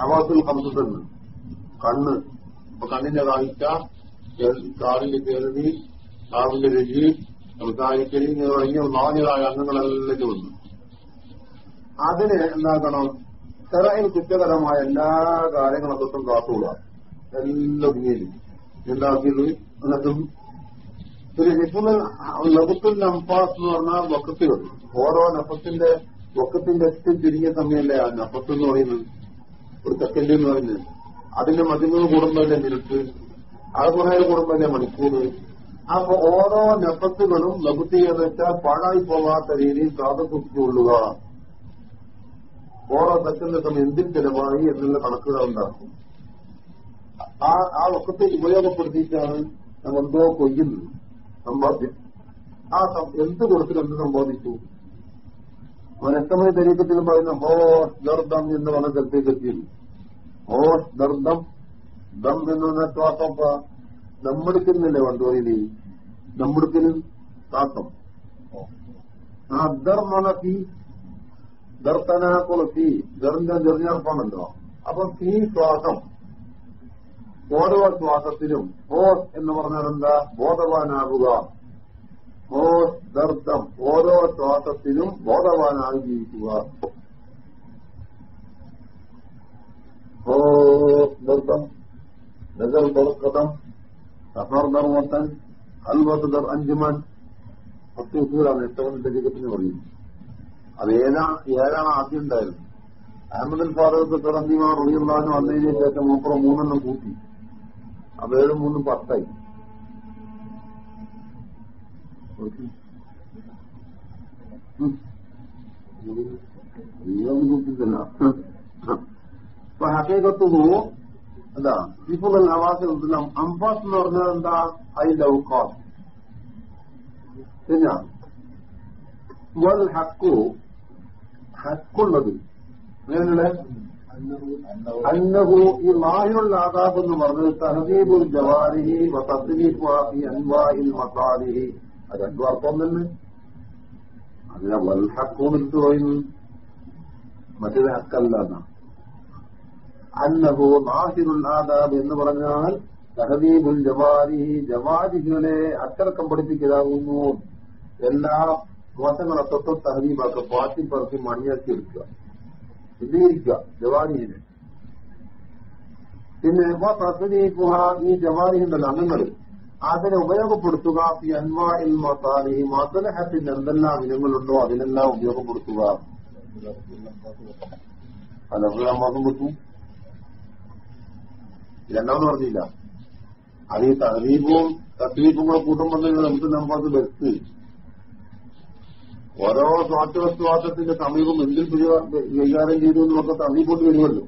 ഹവാത്തുൽ ഹംസത്തിന് കണ്ണ് അപ്പൊ കണ്ണിന്റെ കാഴ്ച കാറിന്റെ കേൾവി കാറിന്റെ രുചി സംസാരിക്കലി തുടങ്ങിയ നാലുകളായ അംഗങ്ങളെല്ലാം വന്നു അതിന് എന്താക്കണം? ചെറയിൽ കുറ്റകരമായ എല്ലാ കാര്യങ്ങളൊക്കെ കാത്തുകൂടാ എല്ലാം ഒതുങ്ങിയില്ല എന്താക്കിയത് എന്നിട്ടും ഒരു ഹിഫുൽ ലബുത്തുൽ നംഫാസ് എന്ന് പറഞ്ഞാൽ വക്കത്തുകൾ ഓരോ നഫത്തിന്റെ വക്കത്തിന്റെ ഏറ്റവും തിരിഞ്ഞ സമയമല്ലേ ആ നഫത്ത് എന്ന് പറയുന്നത്? ഒരു സെക്കൻഡ് എന്ന് പറയുന്നത്. അതിന്റെ മതിമൂന്ന് കൂടുമ്പോഴല്ലേ മിനിറ്റ് അത് കുറേ കൂടുമ്പോഴല്ലേ മണിക്കൂർ അപ്പൊ ഓരോ നെപ്പത്തുകളും ലഭുത്തി എന്ന് വെച്ചാൽ പാഴായി പോകാത്ത രീതിയിൽ സാധുക്കൊള്ളുക ഓരോ സെക്കൻഡ് സമയം എന്തിൽ ചെലവായി എന്നുള്ള കണക്കുകൾ ഉണ്ടാക്കും. ആ ആ വക്കത്തെ ഉപയോഗപ്പെടുത്തിയിട്ടാണ് നമ്മൾ എന്തോ കൊയ്യുന്നത്. സമ്പാദ്യം. ആ എന്ത് കൊടുത്തിട്ട് എന്ത് സമ്പാദിച്ചു? അവൻ തരീക്കത്തിൽ പറയുന്ന ഹോ ലോർദാം എന്ന് പറഞ്ഞ സ്ഥലത്തേക്ക് എത്തിയിരുന്നു ഹോ ദർദം ദം എന്ന് പറഞ്ഞ ശ്വാസം വണ്ടോ വണ്ടോയിൽ നമ്മടുക്കിന് ശ്വാസം. ആ ദർ തീ ദർത്തനാക്കുള്ള തീ ദറിന്റെ ചെറിഞ്ഞർപ്പാണല്ലോ അപ്പൊ തീ ശ്വാസം. ഓരോ ശ്വാസത്തിലും ഹോസ് എന്ന് പറഞ്ഞാൽ എന്താ? ബോധവാനാകുക ഹോസ് ദർദം ഓരോ ശ്വാസത്തിലും ബോധവാനായി ജീവിക്കുക. ദർദം നഗൽ ബർക്കതം സഫർ ദർവത്തൻ അൽവത്ത് ദർ അഞ്ചുമൻ പത്ത് ഉസൂലാണ് ഏറ്റവും ശരീരത്തിന് പറയും അത് ഏതാ ഏതാണ് ആദ്യം ഉണ്ടായിരുന്നു അഹമ്മദ് ഫാറൂഖ് തുറന്നിമാർ റബിയുള്ളാഹിന് വന്നതിന് ശേഷം മൂപ്പറ മൂന്നെണ്ണം കൂട്ടി. അപ്പൊ ഏഴും മൂന്നും പത്തായി. കൂട്ടില്ല അപ്പൊ ഹക്കീകത്ത് പോവും എന്താ നവാസിൽ അംബാസ് എന്ന് പറഞ്ഞാൽ എന്താ ഐ ലവ് കാസ് പിന്നെ വൽ ഹക്കു ഹക്കുള്ളത്. അങ്ങനെയുള്ള അന്നഹു ഈ മാഹിറുൽ ആദാബ് എന്ന് പറഞ്ഞത് തഹദീബുൽ ജവാരിഹി തസ്ലീഫാഹി അൻവാഹിൽ മസാലിഹി അത് രണ്ടു അർത്ഥം തന്നെ അതിനെ വൽ ഹക്കു എടുത്തു പറയുന്നു? മറ്റൊരു ഹക്കല്ല എന്നാണ്. അന്നഹു നാഹിറുൽ ആദാബ് എന്ന് പറഞ്ഞാൽ തഹദീബുൽ ജവാരി ജവാരികളെ അച്ചടക്കം പഠിപ്പിക്കലാകുന്നു. എല്ലാ മോശങ്ങളെ തൊട്ടും തഹദീബാക്ക പാറ്റി പറക്കി മണിയാക്കി എടുക്കുക. വിജയിക്കുക ജവാരിഹിനെ. പിന്നെ ഈ ജവാരിഹിന്റെ അംഗങ്ങൾ അതിനെ ഉപയോഗപ്പെടുത്തുക ഈ അൻവായിൽ മസാലി മസലഹത്തിന്റെ എന്തെല്ലാം ഇനങ്ങളുണ്ടോ അതിനെല്ലാം ഉപയോഗപ്പെടുത്തുക. അല്ല മാസം കിട്ടും രണ്ടാമെന്ന് പറഞ്ഞില്ല. അത് ഈ തഹലീഫും തസ്ലീഫും കൂടെ കൂട്ടുമ്പോൾ നമുക്ക് നമുക്ക് ബെസ്റ്റ് ഓരോ സ്വാർത്ഥവസ്തുവാദത്തിന്റെ സമീപം എന്തിൽ കൈകാര്യം ചെയ്തു എന്ന് എന്നൊക്കെ തള്ളിക്കൊണ്ട് വരുമല്ലോ.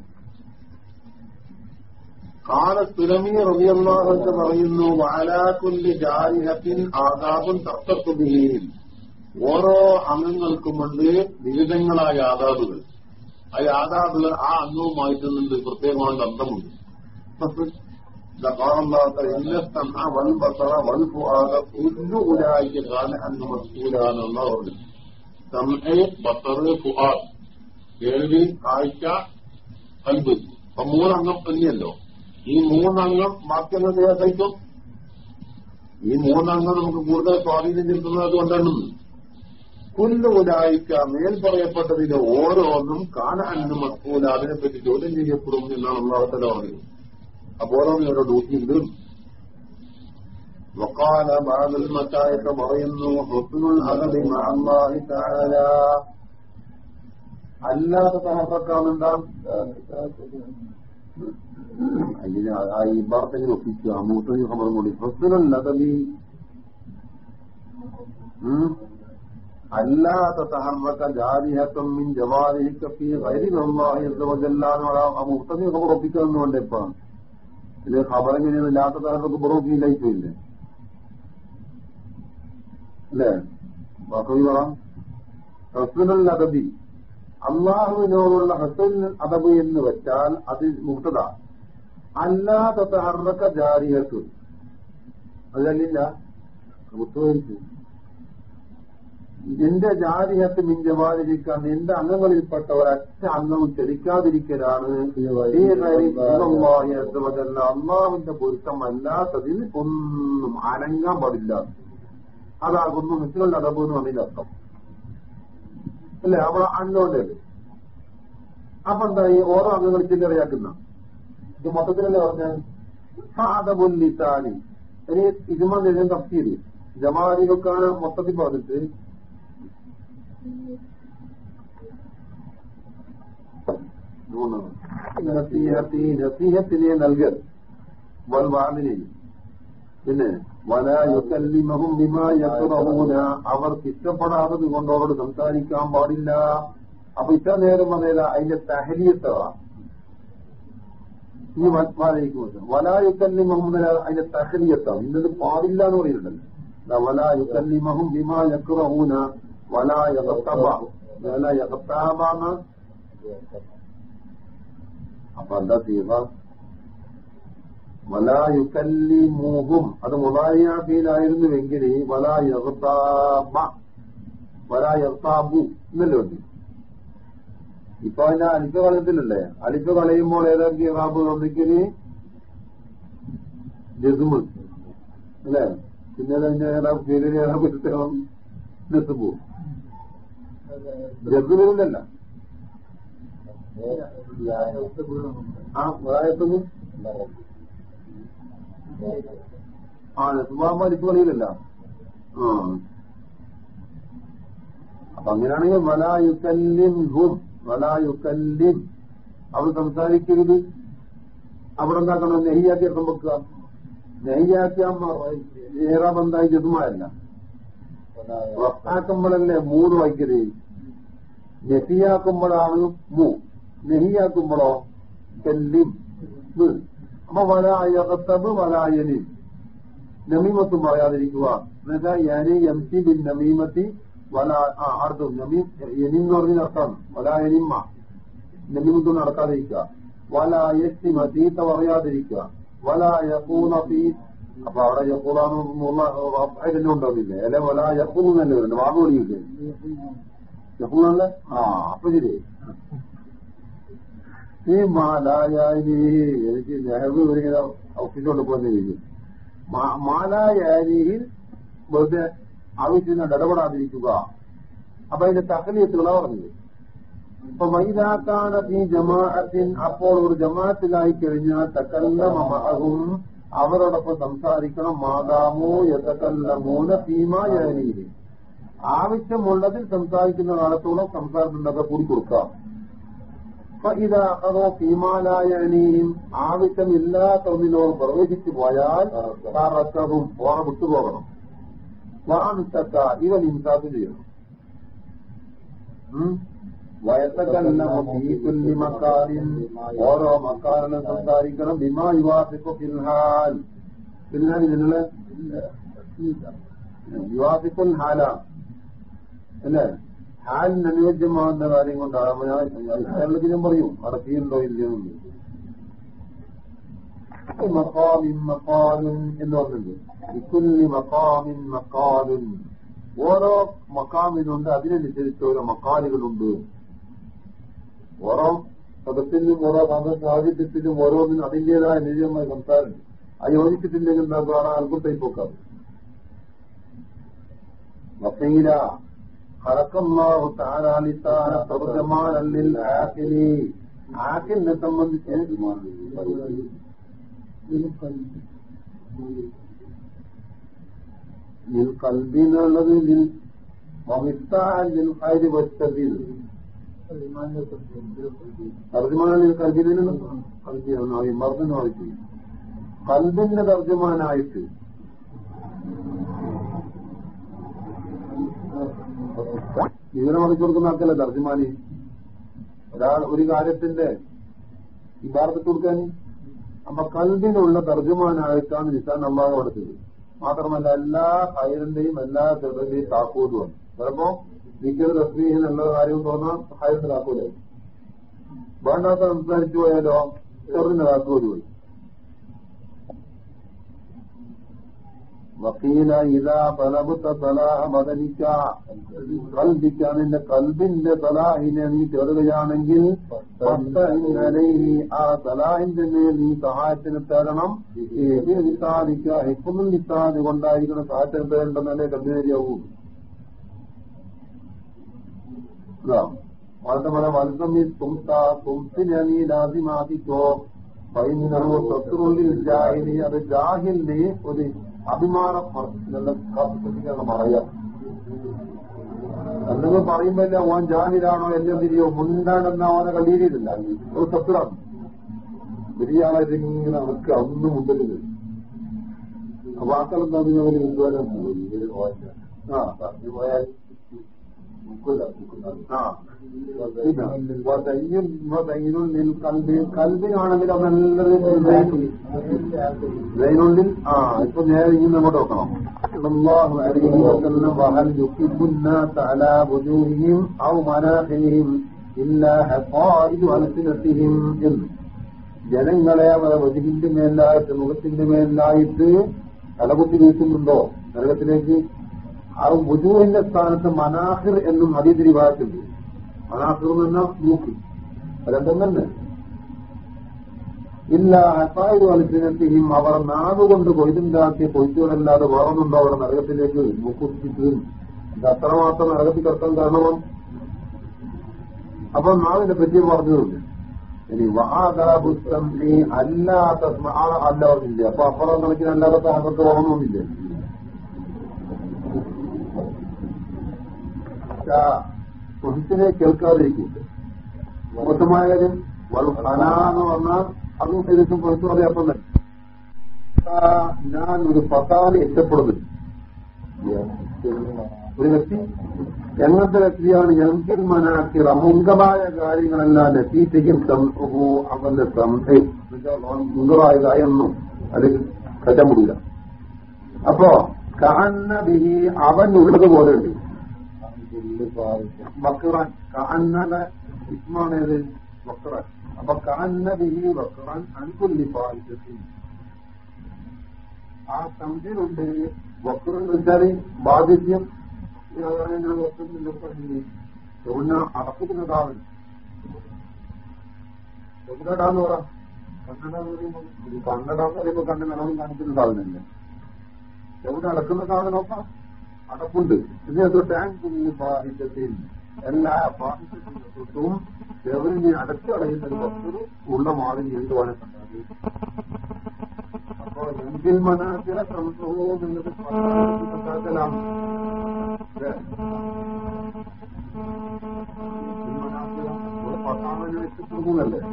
കാല സ്ഥിരമീ റബിയല്ലാഹെന്ന് പറയുന്നു വാലാക്കുല്ലി ജാരിഹത്തിൻ ആദാബും തത്തത്തുകയും ഓരോ അംഗങ്ങൾക്കുമുണ്ട് വിവിധങ്ങളായ ആദാബുകൾ. ആ ആദാബുകൾ ആ അംഗവുമായിട്ടുണ്ട് പ്രത്യേകമായ ബന്ധമുണ്ട് والبصر والفؤاد كل أولئك كان عنه مسؤولا الله സമയ ബത്തറ് ഫുഹാദ് കേൾവി കാഴ്ച കൽബ് അപ്പൊ മൂന്നംഗം തന്നെയല്ലോ ഈ മൂന്നംഗം ബാക്കിയൊന്നും സഹിക്കും ഈ മൂന്നംഗം നമുക്ക് കൂടുതൽ സ്വാധീനം ചെലുത്തുന്നത് കൊണ്ടാണ് കുല്ലു ഉലായിക്ക മേൽ പറയപ്പെട്ടതിന്റെ ഓരോന്നും കാണാനും മക്കൂല അതിനെപ്പറ്റി ചോദ്യം ചെയ്യപ്പെടും എന്നാണ് അള്ളാഹത്തല പറഞ്ഞത് അപ്പോൾ ഓരോന്നും ഓരോ ഡ്യൂട്ടി ഉണ്ട് وقال بعض المشايخ പറയുന്നു حسن الأدب مع الله تعالى അല്ലാത്ത സഹഫക്കാണെന്താ അതിന് ആ ഈ വാർത്തകൾ ഒപ്പിക്കുക മൂത്തതി ഖബറും കൂടി ഹസ്നുൽ നദബി അല്ലാത്ത തഹർമക്ക ജാതിഹത്വം മിൻ ജവാലിഹിക്കപ്പി വൈരികളാഹി എന്തുകൊണ്ടെല്ലാന്ന് ആ മുഹത്തമി ഖബർ ഒപ്പിക്കുന്നുണ്ട് ഇപ്പൊ ഇത് ഖബറെങ്ങനെയാണ് ഇല്ലാത്ത തഹർമക്ക് ബുറോക്കിയില്ലായിട്ടില്ലേ അല്ലേ? ബാക്കി പറ. ഹസ്ബുൽ അദബി. അള്ളാഹുവിനോടുള്ള ഹസൻ അതബ് എന്ന് വെച്ചാൽ അത് മുക്തത. അല്ലാത്ത ജാരിഹത്ത് അതല്ലില്ല മുത്തുവരിച്ചു നിന്റെ ജാതിഹത്ത് വാദിക്കാൻ നിന്റെ അംഗങ്ങളിൽപ്പെട്ട ഒരൊറ്റ അംഗവും ചലിക്കാതിരിക്കലാണ്. അള്ളാഹുവിന്റെ പൊരുത്തം അല്ലാത്തതിൽ ഒന്നും അനങ്ങാൻ പാടില്ല. അതാകുന്നു മിസ്സിലുള്ള അടബ് എന്ന് അർത്ഥം. അല്ലെ? അവിടെ അണ്ണോണ്ടേ അപ്പൊ എന്തായി ഓരോ അംഗങ്ങൾ ചില്ലറയാക്കുന്ന? ഇത് മൊത്തത്തിലല്ലേ പറഞ്ഞാൽ അതബുല്ലിത്താനി ഇനി ഇതുമാ ഞാൻ തഫ്സീര് ജമാലിലൊക്കെ മൊത്തത്തിൽ പറഞ്ഞിട്ട് നസീഹത്തിനെ നൽകൽ വൽവാദിനെ പിന്നെ വലായുക്കല്ലിമഹും ബിമായൂന അവർക്ക് ഇഷ്ടപ്പെടാത്തത് കൊണ്ട് അവരോട് സംസാരിക്കാൻ പാടില്ല. അപ്പൊ ഇത്ര നേരം അതേല അതിന്റെ തഹലിയത്തവാ ഈ വാലേക്ക് മഹമ്മദ് അതിന്റെ തഹലിയത്താവും ഇന്നത് പാടില്ല എന്ന് പറയുന്നുണ്ടല്ലോ. വലായുക്കല്ലിമഹും ബിമാ വലായകത്തബ വലായുക്കല്ലിമൂഹും അത് മുതായിരുന്നുവെങ്കിൽ വലായകത്താബ ഉണ്ട് ഇപ്പൊ അതിന്റെ അലിപ്പ് കളയത്തിലല്ലേ? അലിപ്പ് കളയുമ്പോൾ ഏതൊക്കെ റാബ് ഒന്നിക്കൽ ജസുമ്. അല്ലേ? പിന്നെ അതിന്റെ പേരിൽ ഏതാ പുസ്തകം നെസുബു ജസുവിലല്ല ആ ആ കളിയിലല്ല. അപ്പൊ അങ്ങനെയാണെങ്കിൽ വലായുക്കല്ലിം ഹും വലായുക്കല്ലിം. അവർ സംസാരിക്കരുത്. അവിടെ എന്താക്കണം? അർത്ഥം വെക്കുക. ഏറെ ഏറാബന്ധായി ജതുമായല്ല വസ്താക്കുമ്പോഴല്ലേ മൂന്ന് വായിക്കത് നെഹിയാക്കുമ്പോഴാണ് മൂ. നെഹിയാക്കുമ്പോഴോ? കല്ലിം. അപ്പൊ വലായകത്തബ് വലായനി നമീമത്തും പറയാതിരിക്കുക. എന്നുവെച്ചാൽ ഞാൻ എം സി ബിൻ നമീമത്തി വല അർത്ഥം നമീം എനി എന്ന് പറഞ്ഞ അർത്ഥമാണ് വലായനിമ്മ നമീമത്തും നടക്കാതിരിക്കുക. വലായത്തിമ തീത്ത പറയാതിരിക്കുക. വലായൂന ഫീ. അപ്പൊ അവിടെ യക്കൂളാന്ന് മൂന്നാ ഉണ്ടാവുന്നില്ലേ അല്ലെ വല യക്കൂന്ന് തന്നെ വരുന്നുണ്ട് വാങ്ങോടിയില്ലേ യക്കൂളല്ലേ ആ അപ്പൊ ശരി. ഈ മാലായാരി എനിക്ക് നെഹ്റു ഇവരിങ്ങനെ ഓഫീസിലോട്ട് പോകുന്നിരിക്കും മാലായാരിയിൽ വെറുതെ ആവശ്യത്തിന് ഇടപെടാതിരിക്കുക. അപ്പൊ അതിന്റെ തകലിയത്തുകളാ പറഞ്ഞത്. അപ്പൊ മൈതാക്കാന ഈ ജമാഅത്തിൻ അപ്പോൾ ഒരു ജമാഅത്തിലായി കഴിഞ്ഞാൽ തക്കല്ലമഹും അവരോടൊപ്പം സംസാരിക്കണം. മാതാമോ യഥക്കല്ലമൂന ഭീമായനീര് ആവശ്യമുള്ളതിൽ സംസാരിക്കുന്ന കാലത്തോളം സംസാരത്തിനൊക്കെ കൂടി കൊടുക്കാം. അപ്പൊ ഇതാകതോ ഭീമാലായനീയും ആവശ്യമില്ലാത്ത ഒന്നിനോട് പ്രവേശിച്ചു പോയാൽ തറക്കതും ഓറ വിട്ടുപോകണം. വാണിത്തക്ക ഇവൻ ഇൻസാഫ് ചെയ്യണം. വയത്തക്കല്ലി മക്കാലിൻ. ഓരോ മക്കാരനും സംസാരിക്കണം. ബിമാ യുവാസിപ്പൊ ഫിൽഹാൽ. ഫിൽഹാൽ ഇതിനുള്ള യുവാസിക്കുൽ ഹാല. അല്ലേ? ഹാലിന് അനുയോജ്യമാകുന്ന കാര്യം കൊണ്ടാണ് ഞാൻ പറയും അടക്കിയുണ്ടോ ഇല്ലയോ മക്കാമിൻ മക്കാലുൻ എന്ന് പറഞ്ഞിട്ടുണ്ട് ഇക്കുല്ലി മക്കാമിൻ മക്കാലുൻ ഓരോ മക്കാമിനുണ്ട് അതിനനുസരിച്ച് ഓരോ മക്കാലുകളുണ്ട് ഓരോ സദസ്സിനും ഓരോ സാഹിത്യത്തിനും ഓരോന്നിനും അതിന്റേതായ നിജമായ സംസാരമുണ്ട്. ആ യോജിച്ചിട്ടില്ലെങ്കിൽ എന്താ അൽപ്പം പോക്കാം വക്കീല ഹറക്കല്ലാഹു താരാലിത്താന തർജമാനല്ലിൽ ആക്കിലി. ആക്കിലിനെ സംബന്ധിച്ച് കൽബിനുള്ളത് കൽബി എന്നുള്ളത് നിൽ വമിത്താൽ ഹൈരി വച്ചതിൽ തർജമാനിൽ കൽബിന് കൽബിയാണ് മർദ്ദനമായിട്ട് കൽബിന്റെ തർജമാനായിട്ട് വിവരം അറിയിച്ചു കൊടുക്കുന്ന ആൾക്കല്ലേ തർജമാനി? ഒരാൾ ഒരു കാര്യത്തിന്റെ ഇബാർത്ത് കൊടുക്കാൻ അപ്പൊ കൽബിനുള്ള തർജമാനായിട്ടാണ് നിസാൻ അള്ളാഹ് കൊടുത്തത്. മാത്രമല്ല എല്ലാ ഹൈറിന്റെയും എല്ലാ ചെറുതിന്റെയും താക്കൂതുമാണ് ചിലപ്പോ നിക്കൽ തസ്മീഹ് എന്നുള്ള കാര്യവും തോന്നാം ഹൈറിന്റെ താക്കൂലായി വേണ്ടാത്ത സംസാരിച്ചു പോയാലോ ചെറുതിന്റെ താക്കൂൽ പോയി വക്കീല ഇതാ തലബുത്ത തലാഹ മദനിക്ക കൽബിക്ക നിന്റെ കൽബിന്റെ തലാഹിനെ നീ തേടുകയാണെങ്കിൽ ആ തലാഹിന്റെ മേൽ നീ സഹായത്തിന് തരണം. നിസാദിക്ക ഹിക്കുമുൽ നിസാദ് കൊണ്ടായിരിക്കണം സഹായത്തിന് തരേണ്ടെന്നല്ലേ കൽബിനേരിയാവൂ മാത്രമല്ല വലുതം ഈ തുംസ തുംസിനെ നീ ലാസിമാക്കിക്കോ പൈനോ ശത്രുള്ളിൽ ജാഹിലി അത് ജാഹിലിന് ഒരു അഭിമാനം പറയാം. എന്തെങ്കിലും പറയുമ്പോ ഓൻ ജാഹിലാണോ എല്ലാം തിരിയോ മുണ്ടാണെന്ന ഓനെ കണ്ടീരിയില്ല ഒരു സത്യമാണ്. വലിയാളായിട്ട് ഇങ്ങനെ അവർക്ക് ഒന്നും മുമ്പിലില്ല വാക്കളെന്താ നിങ്ങൾ വിദ്വാനം ആ പറഞ്ഞു പോയാൽ കൽബിനാണെങ്കിൽ അത് നല്ലൊരു ആ ഇപ്പൊ നേരെ ഇങ്ങനെ അങ്ങോട്ട് നോക്കണം وهل يكب الناس على وجوههم أو مناخرهم إلا حصائد ألسنتهم എന്ന് ജനങ്ങളെ അവരെ വജുവിന്റെ മേലായിട്ട് മുഖത്തിന്റെ മേലായിട്ട് തലകുത്തി വീശുന്നുണ്ടോ നരകത്തിലേക്ക് ആ വുജുവിന്റെ സ്ഥാനത്ത് മനാഹിർ എന്നും ഹദീദ് റിവായത്തുണ്ട്. മനാഹിർ എന്ന മൂക്ക് അതെന്തെന്നെ തന്നെ ഇല്ല അസായിരു വലിച്ചിനെത്തിയും അവർ നാവുകൊണ്ട് കൊയ്തുണ്ടാക്കിയ കൊയ്ത്തുകളല്ലാതെ വേറൊന്നുണ്ടോ അവർ നരകത്തിലേക്ക്? മൂക്കുത്തിക്കുകയും ഇത് അത്രമാത്രം നരകത്തിൽ കിടക്കാൻ കാരണമാണ്? അപ്പൊ നാവിനെ പറ്റി പറഞ്ഞതുണ്ട് ഇനി വഹാദാബുസ്തം അല്ലാത്ത അല്ല പറഞ്ഞില്ല? അപ്പൊ അപ്പുറം കണക്കിന് അല്ലാത്ത അകത്ത് ഓർമ്മൊന്നുമില്ലേ സുഹൃത്തിനെ കേൾക്കാതിരിക്കും മോശമായ കാര്യം എന്ന് പറഞ്ഞാൽ അതും ശരിക്കും പുറത്തു പറയാപ്പം ഞാൻ ഒരു പത്താനെ ഇഷ്ടപ്പെടുന്നു ഒരു വ്യക്തി എങ്ങനത്തെ വ്യക്തിയാണ് എങ്കിൽ മനാക്കി റമുങ്കമായ കാര്യങ്ങളെല്ലാം നസീറ്റയ്ക്കും അവന്റെ സംശയം അത് അല്ലെങ്കിൽ കറ്റമുടില്ല അപ്പോ കാന്നബിഹി അവൻ ഉള്ളതുപോലെ ഉണ്ട്. ബക്റാൻ കാന്നല ഇസ്മാണേത് ബക്റാൻ അപ്പൊ കാന്നബിഹി ബക്റാൻ അൻകുല്ലി പാലിച്ചത്തിൽ ആ സംഖ്യയിലുണ്ട് വക്രെന്ന് വെച്ചാൽ ബാധിത്യം എവിടെ അടപ്പിക്കുന്നതാവൻ എവിടെടാന്ന് പറ. കന്നഡ എന്ന് പറയുമ്പോൾ കന്നഡ എന്ന് പറയുമ്പോൾ കണ്ണ് നിലവും കാണിക്കുന്ന സാധനമല്ലേ എവിടെ അടക്കുന്ന സാധനമൊക്കെ അടപ്പുണ്ട് ഇതിനകത്ത് ടാങ്ക് ബാഹിത്യത്തിൽ എല്ലാ പാഹിത്യത്തിനും എവരിനെ അടച്ചു അടയുന്ന ഒരു ഉള്ള മാറി എഴുതുവാനെ കണ്ടത് അപ്പോ എങ്കിൽ മനാസില സംഭവം എന്നത് പത്താക്കലാണ് പത്താമന് അതായത്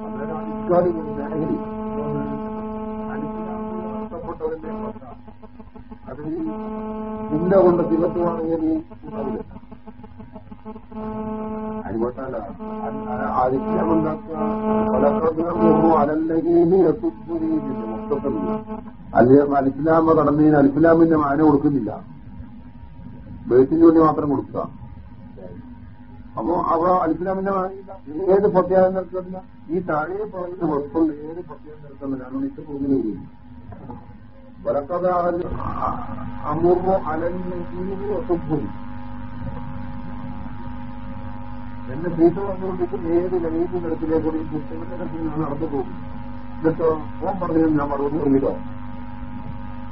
അന്നേരം മേഖല മേഖലി നഷ്ടപ്പെട്ടവരുടെ അത് ചിന്ത കൊണ്ട് ദിവസം വാങ്ങിയത് അല്ലെങ്കിൽ അലിസ്ലാമ കടന്നതിന് അലിസ്ലാമിന്റെ മാന കൊടുക്കുന്നില്ല. ബേസിന് വേണ്ടി മാത്രം കൊടുക്കുക. അപ്പോ അവ അലിസ്ലാമിന്റെ ഏത് പ്രത്യേകം നിർത്തുന്നില്ല ഈ താഴെ പറയുന്ന വസ്തുക്കൾ ഏത് പ്രത്യേകം നിർത്തുന്നില്ല ഇട്ട് അലഞ്ഞു ഒത്തുപോയി എന്നെ ചീത്ത വന്നുകൊണ്ടിരിക്കും ഏത് ലൈനിന്റെ നിരത്തിലേ ഞാൻ നടന്നു പോകും എന്നിട്ടോ ഓൻ പറഞ്ഞു ഞാൻ മറുപടി പറഞ്ഞിട്ടോ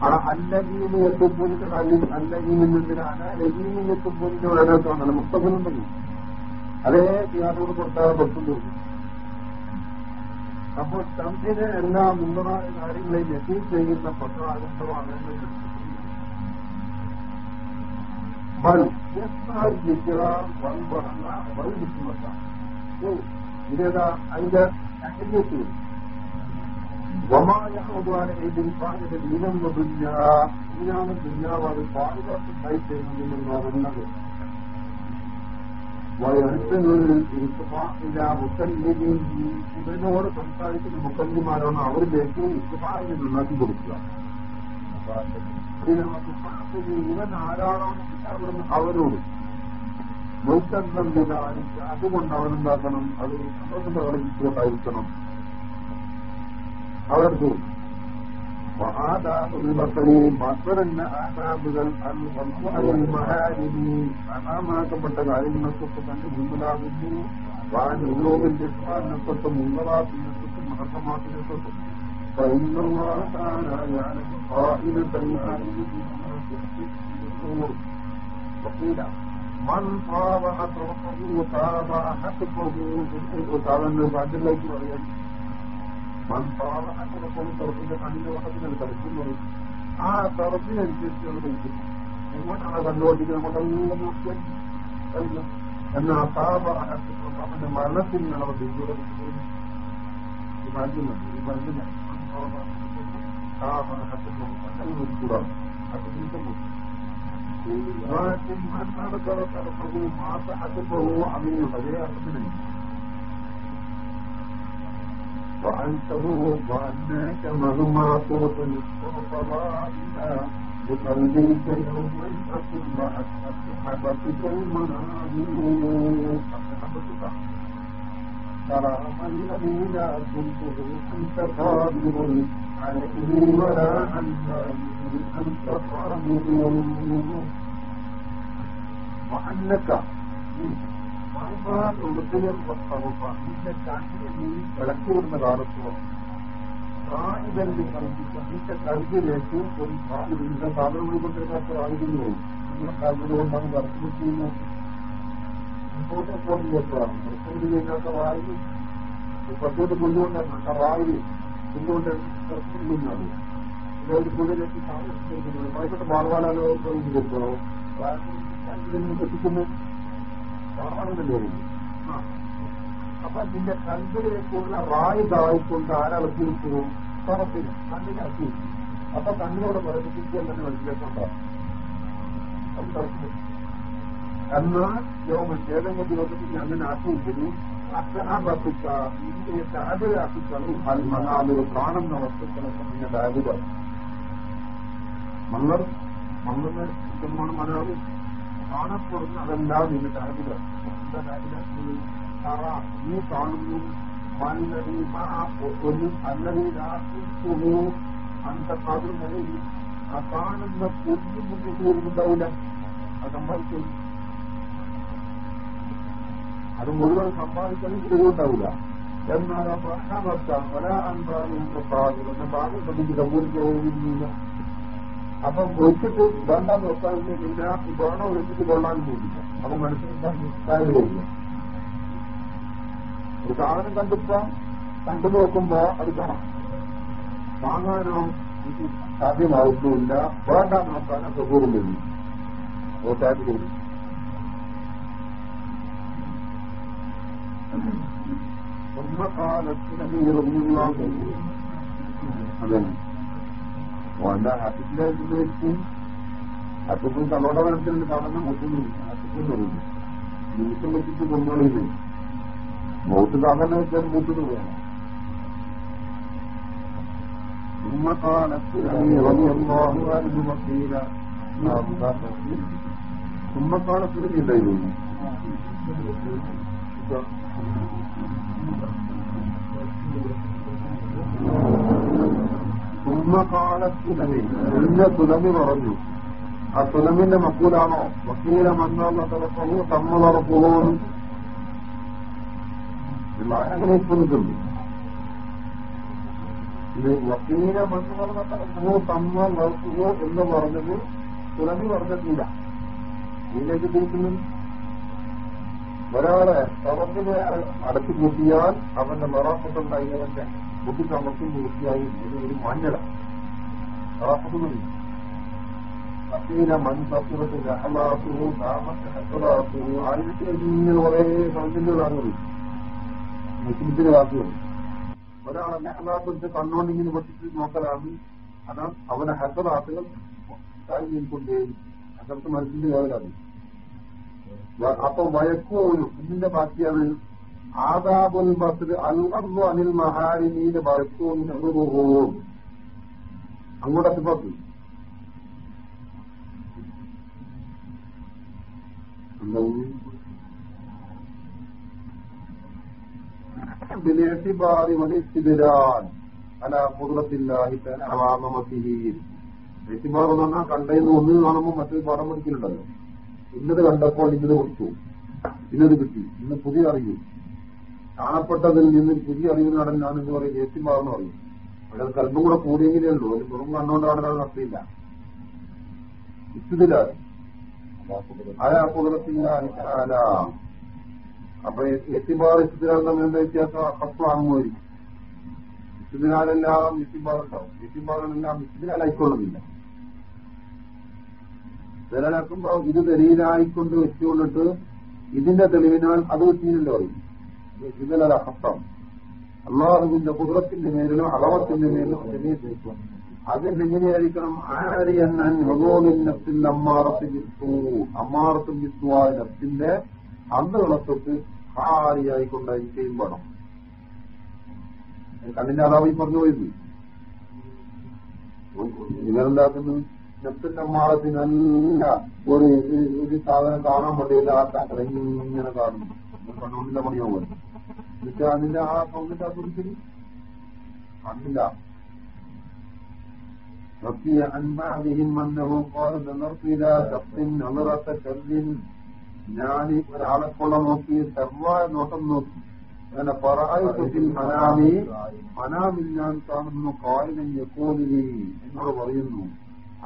അവിടെ അല്ലഗീന് എത്തുമ്പോലിന്റെ കാര്യം അല്ലഗീനെന്തിന് അലഗീന് എത്തുമ്പോലിന്റെ അതിനകത്താണ് മുസ്തഫനുണ്ടെങ്കിൽ അതേ തിയാറോട് കൊടുത്താൽ കൊടുത്തു അപ്പോൾ തമ്പിന് എല്ലാ മുമ്പനായ കാര്യങ്ങളെയും എത്തി ചെയ്യുന്ന പത്രാഗ്രഹമാണ് ബൽ ഇതേതാ അതിന്റെ പാലിന്റെ ദീനം ദുഞ്ഞാവ് അത് പാലിതായി ചെയ്യുന്നതെന്ന് പറയുന്നത് ഇവനോട് സംസാരിക്കുന്ന മുക്കന്മാരാണ് അവരിലേക്ക് ഇസ്തുഫാഹിനെ നന്നാക്കി കൊടുക്കുക. ഇവൻ ആരാണോ അവരോട് മുക്കന്തം വിധാനിച്ച് അതുകൊണ്ട് അവനെന്താക്കണം? അത് وعاد البصر بصرن أحساب الأنصار المهاجرين أما تبتغى علم سقطا المنافقين وعن اللوم الإسلام قسم المرات قسم حكمات قسم فإن الله تعالى يعلم قائلة العالم وقيل من طاب أطرفه وطاب أحقه وطاب النبي عبد الله manfaatlah aku lakukan terpindah kami lewat kami dari kami pun dari ah terpindah itu yang itu semua akan dua tiga empat lima mungkin karena karena apa apa akan apa yang malas pun kalau dijual di mana di mana apa akan mengatakan kurang aku disebut ولكن من أنكر تركه ما فعل فهو عميل غير منه وأنته وأنك مهما طرق الفضائل بقلبك يوما أكن حبتك المنازل ترى الذي لا كنته أنت قادر عليه ولا أنت أنت قادر وأنك വിളക്കിവിടുന്ന കാലത്തോളം സാഹിബന്റെ കൽപ്പിച്ച നിന്റെ കൽവിലേക്ക് ഒരു സാഹിബിന്റെ സാധനം കൊണ്ടിരുന്ന ആയിരുന്നു നമ്മുടെ കൽവിലുകൊണ്ടാണ് വർഷം ചെയ്യുന്നത് മുമ്പോട്ട് പോകാണ് പ്രകൃതി കഴിഞ്ഞാത്ത വായു പത്തോട്ട് കൊണ്ടുകൊണ്ടാണ് വായു കൊണ്ടുകൊണ്ട് പ്രശ്നമില്ലാണ് ഒരു കുഴിയിലേക്ക് താമസിക്കുന്നത് വൈകിട്ട് മാർവാലാലോ കൊടുക്കണോ എത്തിക്കുന്നു അപ്പൊ നിന്റെ കണ്ണിലേക്കുള്ള റായുതായിക്കൊണ്ട് ആരളക്കി വെക്കുന്നു തുറപ്പിന് കണ്ണിനാക്കി അപ്പൊ കണ്ണിനോട് പ്രകടിപ്പിക്കാൻ തന്നെ മനസ്സിലാക്കണ്ട എന്നാൽ യോഗം ഏതെങ്കിലും ദിവസത്തിൽ അങ്ങനെ ആക്കിയിരിക്കുന്നു അച്ഛനാപ്പിക്ക ഇന്ത്യയെ താഴെയാക്കിക്കളും മനാലുകൾ കാണുന്ന വസ്തുക്കളൊക്കെ നിന്റെ താഴുക മണ്ണർ മണ്ണെന്ന് മനാലും കാണപ്പെടുന്ന നിന്റെ താഴുക തറ നീ കാണുന്നു. ഒന്നും അല്ലതീരാക്കുന്നു അന്ത കാതുന്നതിൽ ആ കാണുന്ന പൊന്നു മുന്നിൽ ഉണ്ടാവില്ല അത് സമ്പാദിക്കും അത് മുഴുവൻ സമ്പാദിക്കാനും ഇതുണ്ടാവില്ല എന്നാൽ ആ ഭാഷാവസ്ഥ പല അന്താനും എന്ന ഭാഗം പ്രതിക്ക് കമ്പൂരിക്ക് പോകുന്നില്ല അപ്പം വെച്ചിട്ട് വേണ്ടാന്ന് വെക്കാൻ പിന്നെ വേണം വെച്ചിട്ട് കൊള്ളാൻ പോകില്ല. അപ്പൊ മനസ്സിലാക്കാൻ പോകില്ല ഒരു സാധനം കണ്ടിപ്പോ കണ്ടു നോക്കുമ്പോ അത് കാണാം. വാങ്ങാനോ ഇത് സാധ്യമാവുന്നില്ല വേണ്ട നോക്കാനോ സൗകര്യം വരുന്നു ഓട്ടാക്കി അതെ. അപ്പൊ എന്താ ഹത്തിക്കിന്റെ ഉപയോഗിച്ച് ഹത്തിക്കും സമാധാനത്തിനുണ്ട് സാധനം മൊത്തം ഹത്തിക്കും വരുന്നു നിമിഷം വെച്ചിട്ട് കൊണ്ടുപോയില്ലേ മൗത്ത് സാധനം വെച്ചാൽ മൂത്ത് പോവുകയാണ്. ഉമ്മക്കാണത്തിന് ഉണ്ടായിരുന്നു തുലമി കുഞ്ഞ തുലമി പറഞ്ഞു. ആ തുലമിന്റെ മക്കൂലാണോ? വക്കീല മണ്ണാന്ന തലപ്പോ തമ്മളറപ്പുകോന്ന് അങ്ങനെ ചോദിക്കുന്നു ഇത് വക്കീല മണ്ണ് പറഞ്ഞ തലപ്പോ തമ്മ വളർത്തുകോ എന്ന് പറഞ്ഞത് തുലമി പറഞ്ഞിട്ടില്ല. ഇതിലേക്ക് തിരിക്കുന്നു ഒരാളെ തവക്കിനെ അടച്ചു കൂട്ടിയാൽ അവന്റെ മറാപ്പത്തുണ്ടായി അവന്റെ ബുദ്ധി സമർത്തി പൂർത്തിയായി ഇത് ഒരു മഞ്ഞള. നിറാപ്പത്തുന്നില്ല അസീന മൺസത്തുറത്ത് ജഹലാത്തുവും താമസത്തുവും ആയിരത്തി അഞ്ഞൂറ് കുറെ കണക്കിന്റെതാണുള്ളത് മുസ്ലിത്തിന്റെ വാക്കുകൾ ഒരാളെ നെഹലാത്ത് കണ്ണോണ്ടിങ്ങനെ പറ്റിച്ച് നോക്കലാണ്. അതാണ് അവനെ ഹസറാത്തുകൾ കൊണ്ടേ ഹസറത്ത് മനസ്സിന്റെ ലെവലാണ് അപ്പൊ വയക്കൂനും ഇതിന്റെ ബാക്കിയാണ് ആദാബുൽ ബസ്ർ അൽഅർദു അനിൽ മഹാരിമീന് വയക്കൂൻ അങ്ങോട്ടൊക്കെ പത്ത് بالاعتبار والاستدلال على قدرة الله تعالى عظمته എത്തിബാർ എന്ന് പറഞ്ഞാൽ കണ്ടതിന് ഒന്ന് കാണുമ്പോൾ മറ്റൊരു പാഠം പഠിക്കലുണ്ടല്ലോ ഇന്നത് കണ്ടപ്പോൾ ഇന്നത് കൊടുത്തു ഇന്നത് കിട്ടി ഇന്ന് പുതിയ അറിവ് കാണപ്പെട്ടതിൽ നിന്ന് പുതിയ അറിവ് നടന്നാണ് എന്ന് പറയും ഏത്തിബാർ എന്ന് പറയും. അവിടെ അത് കൽബും കൂടെ കൂടിയെങ്കിലേ ഉള്ളൂ. ഒരു വെറും അവിടെ അത് നടത്തിയില്ല. ഇത്തില്ല അയാ അപ്പൊ എത്തിബാർ ഇത്തിബാർ തമ്മിൽ എന്താ വ്യത്യാസം? അപ്പസ്വാങ്ങുമായിരിക്കും ഇത്തിബിനാലെല്ലാം ഇത്തിബാർ ഉണ്ടാവും ഇത്തിബിനാലായിക്കൊള്ളുന്നില്ല ചിലനാക്കുമ്പോ ഇത് തെളിവിലായിക്കൊണ്ട് വെച്ചുകൊണ്ടിട്ട് ഇതിന്റെ തെളിവിനാൽ അത് കിട്ടിയില്ലല്ലോ പറയും. ഇതിലല്ല അഹത്തം അള്ളാഹുവിന്റെ കുതിരത്തിന്റെ മേലിലും അളവത്തിന്റെ മേലിലും അതിനെങ്ങനെയായിരിക്കണം ആരിയെന്നാൻ ഹഗോലിനത്തിൽ അമ്മാറത്തിൽ വിത്തു അമ്മാറത്തിൽ വിത്തുവായ നത്തിന്റെ അന്തകളത്തൊട്ട് ഹാരിയായിക്കൊണ്ടായിരിക്കുകയും വേണം. കണ്ണിന്റെ അളവ് പറഞ്ഞു പോയിരുന്നു ഇവരെന്താക്കുന്നു? നെത്തിന്റെ അമ്മാറത്തിനല്ല ഒരു ഒരു സാധനം കാണാൻ വേണ്ടിയില്ല ആ ഇങ്ങനെ കാണുന്നു കണ്ണുകൊണ്ടില്ല പണിയോ പോലെ. എന്നിട്ട് അതിന്റെ ആ പങ്കിന്റെ അസുഖത്തിൽ കണ്ടില്ല رضي عن بعضهم أنه قال نظرت إلى شخص نظرة شر ഞാൻ ഒരാളെക്കൊള്ള നോക്കി സർവായ നോട്ടം നോക്കി അങ്ങനെ പറയത്തിൽ മനാമി മനാമിൽ ഞാൻ കാണുന്നു കായനം യക്കോലിനി എന്നോട് പറയുന്നു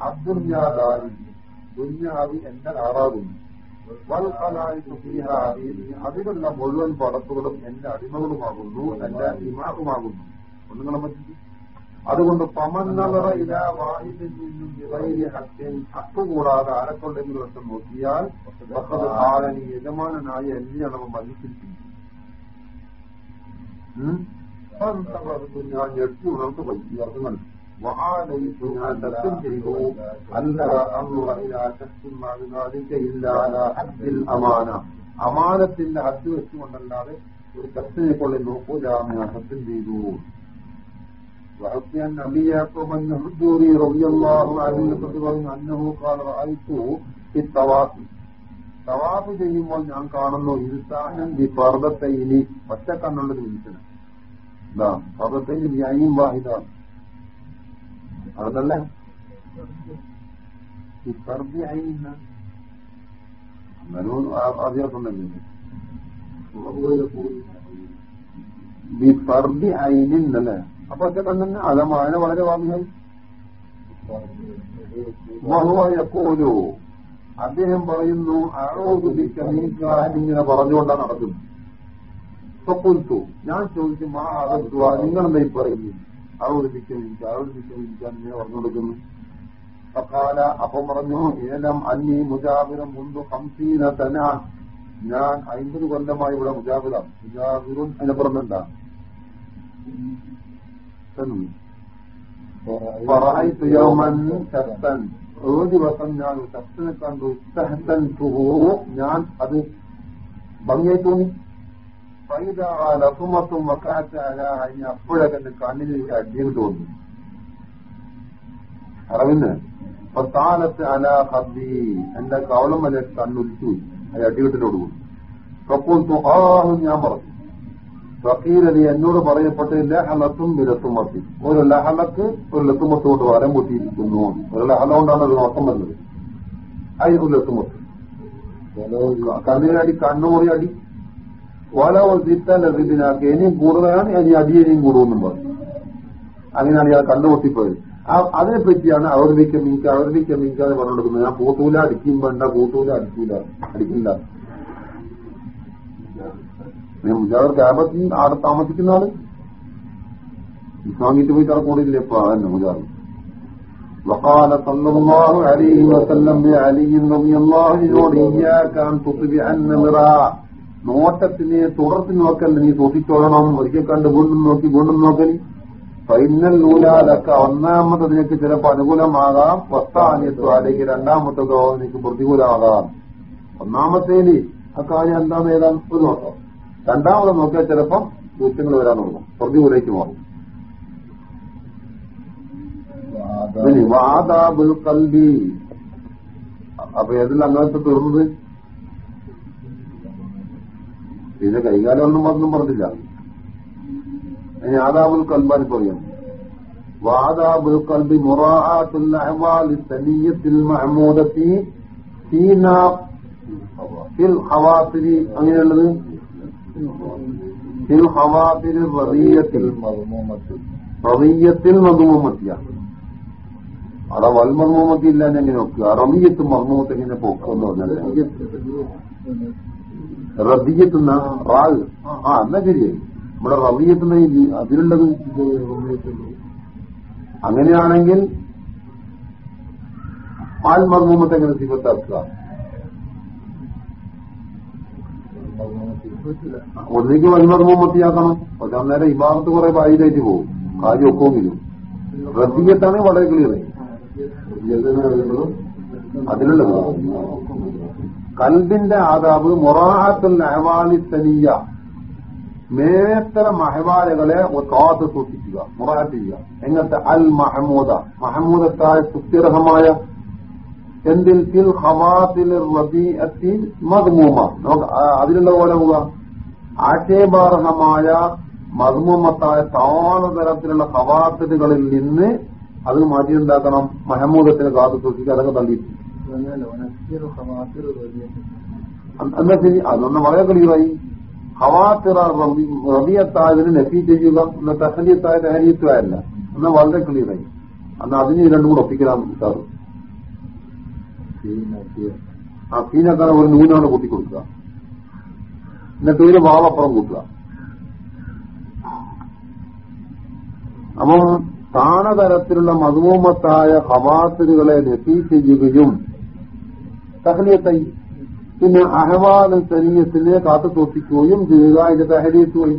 അബ്ദുഞ്ഞാദാരി ദുഞ്ഞാവി എന്റെ ആറാകുന്നു അതിലുള്ള മുഴുവൻ പടത്തുകളും എന്റെ അടിമകളുമാകുന്നു എന്റെ ഇമാകുമാകുന്നു ഒന്നുങ്ങളെ പറ്റി. അതുകൊണ്ട് പമന്നവറ ഇലാ വാഹിദിൽ നിന്നും വിറയിലെ ഹത്യൻ ഹക്ക് കൂടാതെ ആരെക്കൊണ്ടെങ്കിലും ഒറ്റ നോക്കിയാൽ ആരനി യജമാനനായ എന്നെ അളവ് മതിച്ചിരിക്കുന്നു ഞാൻ ഞെട്ടി ഉണർന്ന് പൈസ കണ്ടു وعاليت ഞാൻ സത്യം ചെയ്തു അല്ല അമാന അമാനത്തിന്റെ ഹദ് വെച്ചുകൊണ്ടല്ലാതെ ഒരു കത്തിനെ കൊള്ളി നോക്കൂല ഞാൻ സത്യം ചെയ്തു وحكي عن أبي يعقوب النهدوري رضي الله عنه أنه قال رأيت في الطواف തവാഫ് ചെയ്യുമ്പോൾ ഞാൻ കാണുന്നു ഇരുത്താനും ഈ പർവ്വത്തൈനി ഒറ്റ കണ്ണുള്ളത് വിളിച്ചത് എന്താ പർവ്വത്തൈനി വ്യായും വാഹിതാണ് അതല്ല. ഈ പർദ്ദി അയിന അന്നേരം ആദ്യമൊന്നുണ്ടല്ലേ ഈ പർദ്ദി അയിനല്ലേ അപ്പൊ ഒറ്റ കണ്ണന്നെ അതമാന വളരെ വാമിയായി മഹുവയക്കോലോ അദ്ദേഹം പറയുന്നു ഇങ്ങനെ പറഞ്ഞുകൊണ്ടാണ് നടക്കുന്നത്? സ്വപ്പുൽത്തു ഞാൻ ചോദിച്ചു മാ അതെന്തുവാ നിങ്ങളെന്തായി പറയുന്നു? അറുപതിപ്പിക്കും എനിക്ക് അറുപതിപ്പിക്കും എനിക്ക് അങ്ങനെ പറഞ്ഞു കൊടുക്കുന്നു അക്കാല അപ്പം പറഞ്ഞു ഏലം അന്നി മുജാബിറം മുൻപ് ഹംസീന തന ഞാൻ അയിമ്പത് കൊല്ലമായി ഇവിടെ മുജാബിറം മുജാബിറും അതിനെ പറഞ്ഞെന്താ ഒരു ദിവസം ഞാൻ ശക്തനെ കണ്ടു. ഞാൻ അത് ഭംഗിയായി തോന്നി. പൈതാലസുമത്തും വക്കാറ്റാല അതിന് അപ്പോഴൊക്കെ എന്റെ കണ്ണിലേക്ക് അടിയിൽ തോന്നി അറിവിന് അപ്പൊ താലത്ത് അല ഹബി എന്റെ കവളം വരെ കണ്ണുലിച്ചു അത് അടിവിട്ടിനോട് കൂടി അപ്പോൾ തൊഹാഹും ഞാൻ പറഞ്ഞു ഫക്കീലതി എന്നോട് പറയപ്പെട്ട് ലഹലത്തും വിരത്തുമത്തി ഒരു ലഹലക്ക് ഒരു ലത്തുമത്ത് കൊണ്ട് വരം പൊട്ടിയിരിക്കുന്നു ഒരു ലഹല കൊണ്ടാണ് ഒരു നോട്ടം വരുന്നത് അയി ഒരു ലത്തുമത്ത് കണ്ണിനടി കണ്ണുമുറി അടി ഓലോ സിത്തലതിനാക്ക് ഇനിയും കൂടുതലാണ് ഇനി അടിയനെയും കൂടുമെന്നും പറഞ്ഞു അങ്ങനെയാണ് ഇയാൾ കണ്ണുപൊട്ടിപ്പോയത് അതിനെ പറ്റിയാണ് അവതരിക്ക മീക്ക അവതരിക്ക മീക്കാതെ പറഞ്ഞുകൊടുക്കുന്നത് ഞാൻ കൂട്ടൂല അടിക്കും വേണ്ട കൂട്ടൂല അടിക്കൂല അടിക്കില്ല മുജാവർ ക്യാബത്തിൽ ആടെ താമസിക്കുന്ന ആള് ഇസ്ലാമിക്ക് പോയിട്ട് അവിടെ കൂടിയില്ലേ ഇപ്പൊ അതന്നെ മുജാവർ وقال صلى الله عليه وسلم لعلي رضي الله عنه إياك أن تطبع النمرا നോട്ടത്തിനെ തുടർത്തി നോക്കല്ല നീ സൂക്ഷിച്ചോളണം. ഒരിക്കൽ കണ്ട് വീണ്ടും നോക്കി വീണ്ടും നോക്കൽ ഫൈനൽ നൂലാലൊക്കെ ഒന്നാമത്തെ നിനക്ക് ചിലപ്പോൾ അനുകൂലമാകാം. വസ്താനിയത്വം അല്ലെങ്കിൽ രണ്ടാമത്തതോ നിനക്ക് പ്രതികൂലമാകാം. ഒന്നാമത്തേൽ ആ കാര്യം എന്താന്ന് ഏതാ ഒരു നോക്കാം രണ്ടാമത് നോക്കിയാൽ ചിലപ്പം ദൂഷ്യങ്ങൾ വരാൻ തുടങ്ങും. പ്രതികൂലേക്ക് മാറും. ഇനി വാദാബുൽ കൽബി അപ്പൊ ഏതിൽ അങ്ങനത്തെ തീർന്നത് പിന്നെ കൈകാലം ഒന്നും ഒന്നും പറഞ്ഞില്ല. ആദാബുൽ കൽബാൻ പറയാം വാദാബുൽ കൽബി ഹവാത്തിരി അങ്ങനെയുള്ളത്? റബീയത്തിൽ മധുമത്തിയ അവിടെ വൽമർമ്മൂമത്തി ഇല്ലാന്ന് എങ്ങനെ നോക്കുക റബീയത്ത് മർമ്മൂമത്ത് എങ്ങനെ പോക്കെന്ന് പറഞ്ഞാൽ റബിയത്തുന്ന റാഗ് ആ എന്നാ ശരിയായി നമ്മുടെ റബിയത്തുന്ന അതിലുള്ളത് അങ്ങനെയാണെങ്കിൽ ആൽ മർമ്മൂമത്തെ എങ്ങനെ സിഫത്താക്കുക? ഒന്നിക്ക് വൽമർമ്മൂമത്തിയാക്കണം പക്ഷെ അന്നേരം ഇമാമത്ത് കുറെ ബാധിതായിട്ട് പോകും. കാര്യം ഒക്കെങ്കിലും റബിയത്താണ് വളരെ ക്ലിയർ അതിലുള്ള കൽബിന്റെ ആദാബ് മൊറാഹത്തുൽ അഹവാലി തനിയ. മേത്തര മഹവാലുകളെ കാത്ത് സൂക്ഷിക്കുക മൊറാഹത്ത് ചെയ്യുക. എങ്ങനത്തെ? അൽ മഹമൂദ. മഹമൂദത്തായ സുസ്ഥിരഹമായ എന്തിൽ? തിൽ ഹവാത്തിൽ റബീഅത്തിൽ മദ്മൂമ നമുക്ക് അതിലുള്ള പോലെ പോവുക. ആക്ഷേപാർഹമായ മദ്മൂമത്തായ താളതരത്തിലുള്ള ഹവാത്തലുകളിൽ നിന്ന് അത് മാറ്റിയുണ്ടാക്കണം മഹമൂദത്തിന് കാത്തു സൂക്ഷിക്കുക. അതൊക്കെ തള്ളിയിട്ട് എന്നാ ശരി. അതൊന്ന് വളരെ ക്ലിയറായി ഹവാത്തിറ റബിയത്തായതിന് നഫി ചെയ്യുക എന്ന തഹലിയത്തായ തഹലിയത്തായല്ല എന്നാ വളരെ ക്ലിയറായി. അന്ന് അതിന് രണ്ടും കൂടെ ഒപ്പിക്കലാം സാർ ആ ഫീനക്കാരെ ഒരു നൂനാണ് കൂട്ടിക്കൊടുക്കുക. എന്നിട്ട് ഒരു വാവപ്പുറം കൂട്ടുക. അപ്പം താണതരത്തിലുള്ള മധുമത്തായ ഹവാസുകളെ നഫി ചെയ്യുകയും തഹലിയത്തായി പിന്നെ അഹവാദൻ ശരീരത്തിനെ കാത്തു തോപ്പിക്കുകയും ചെയ്യുക അതിന്റെ തഹലിയത്തുമായി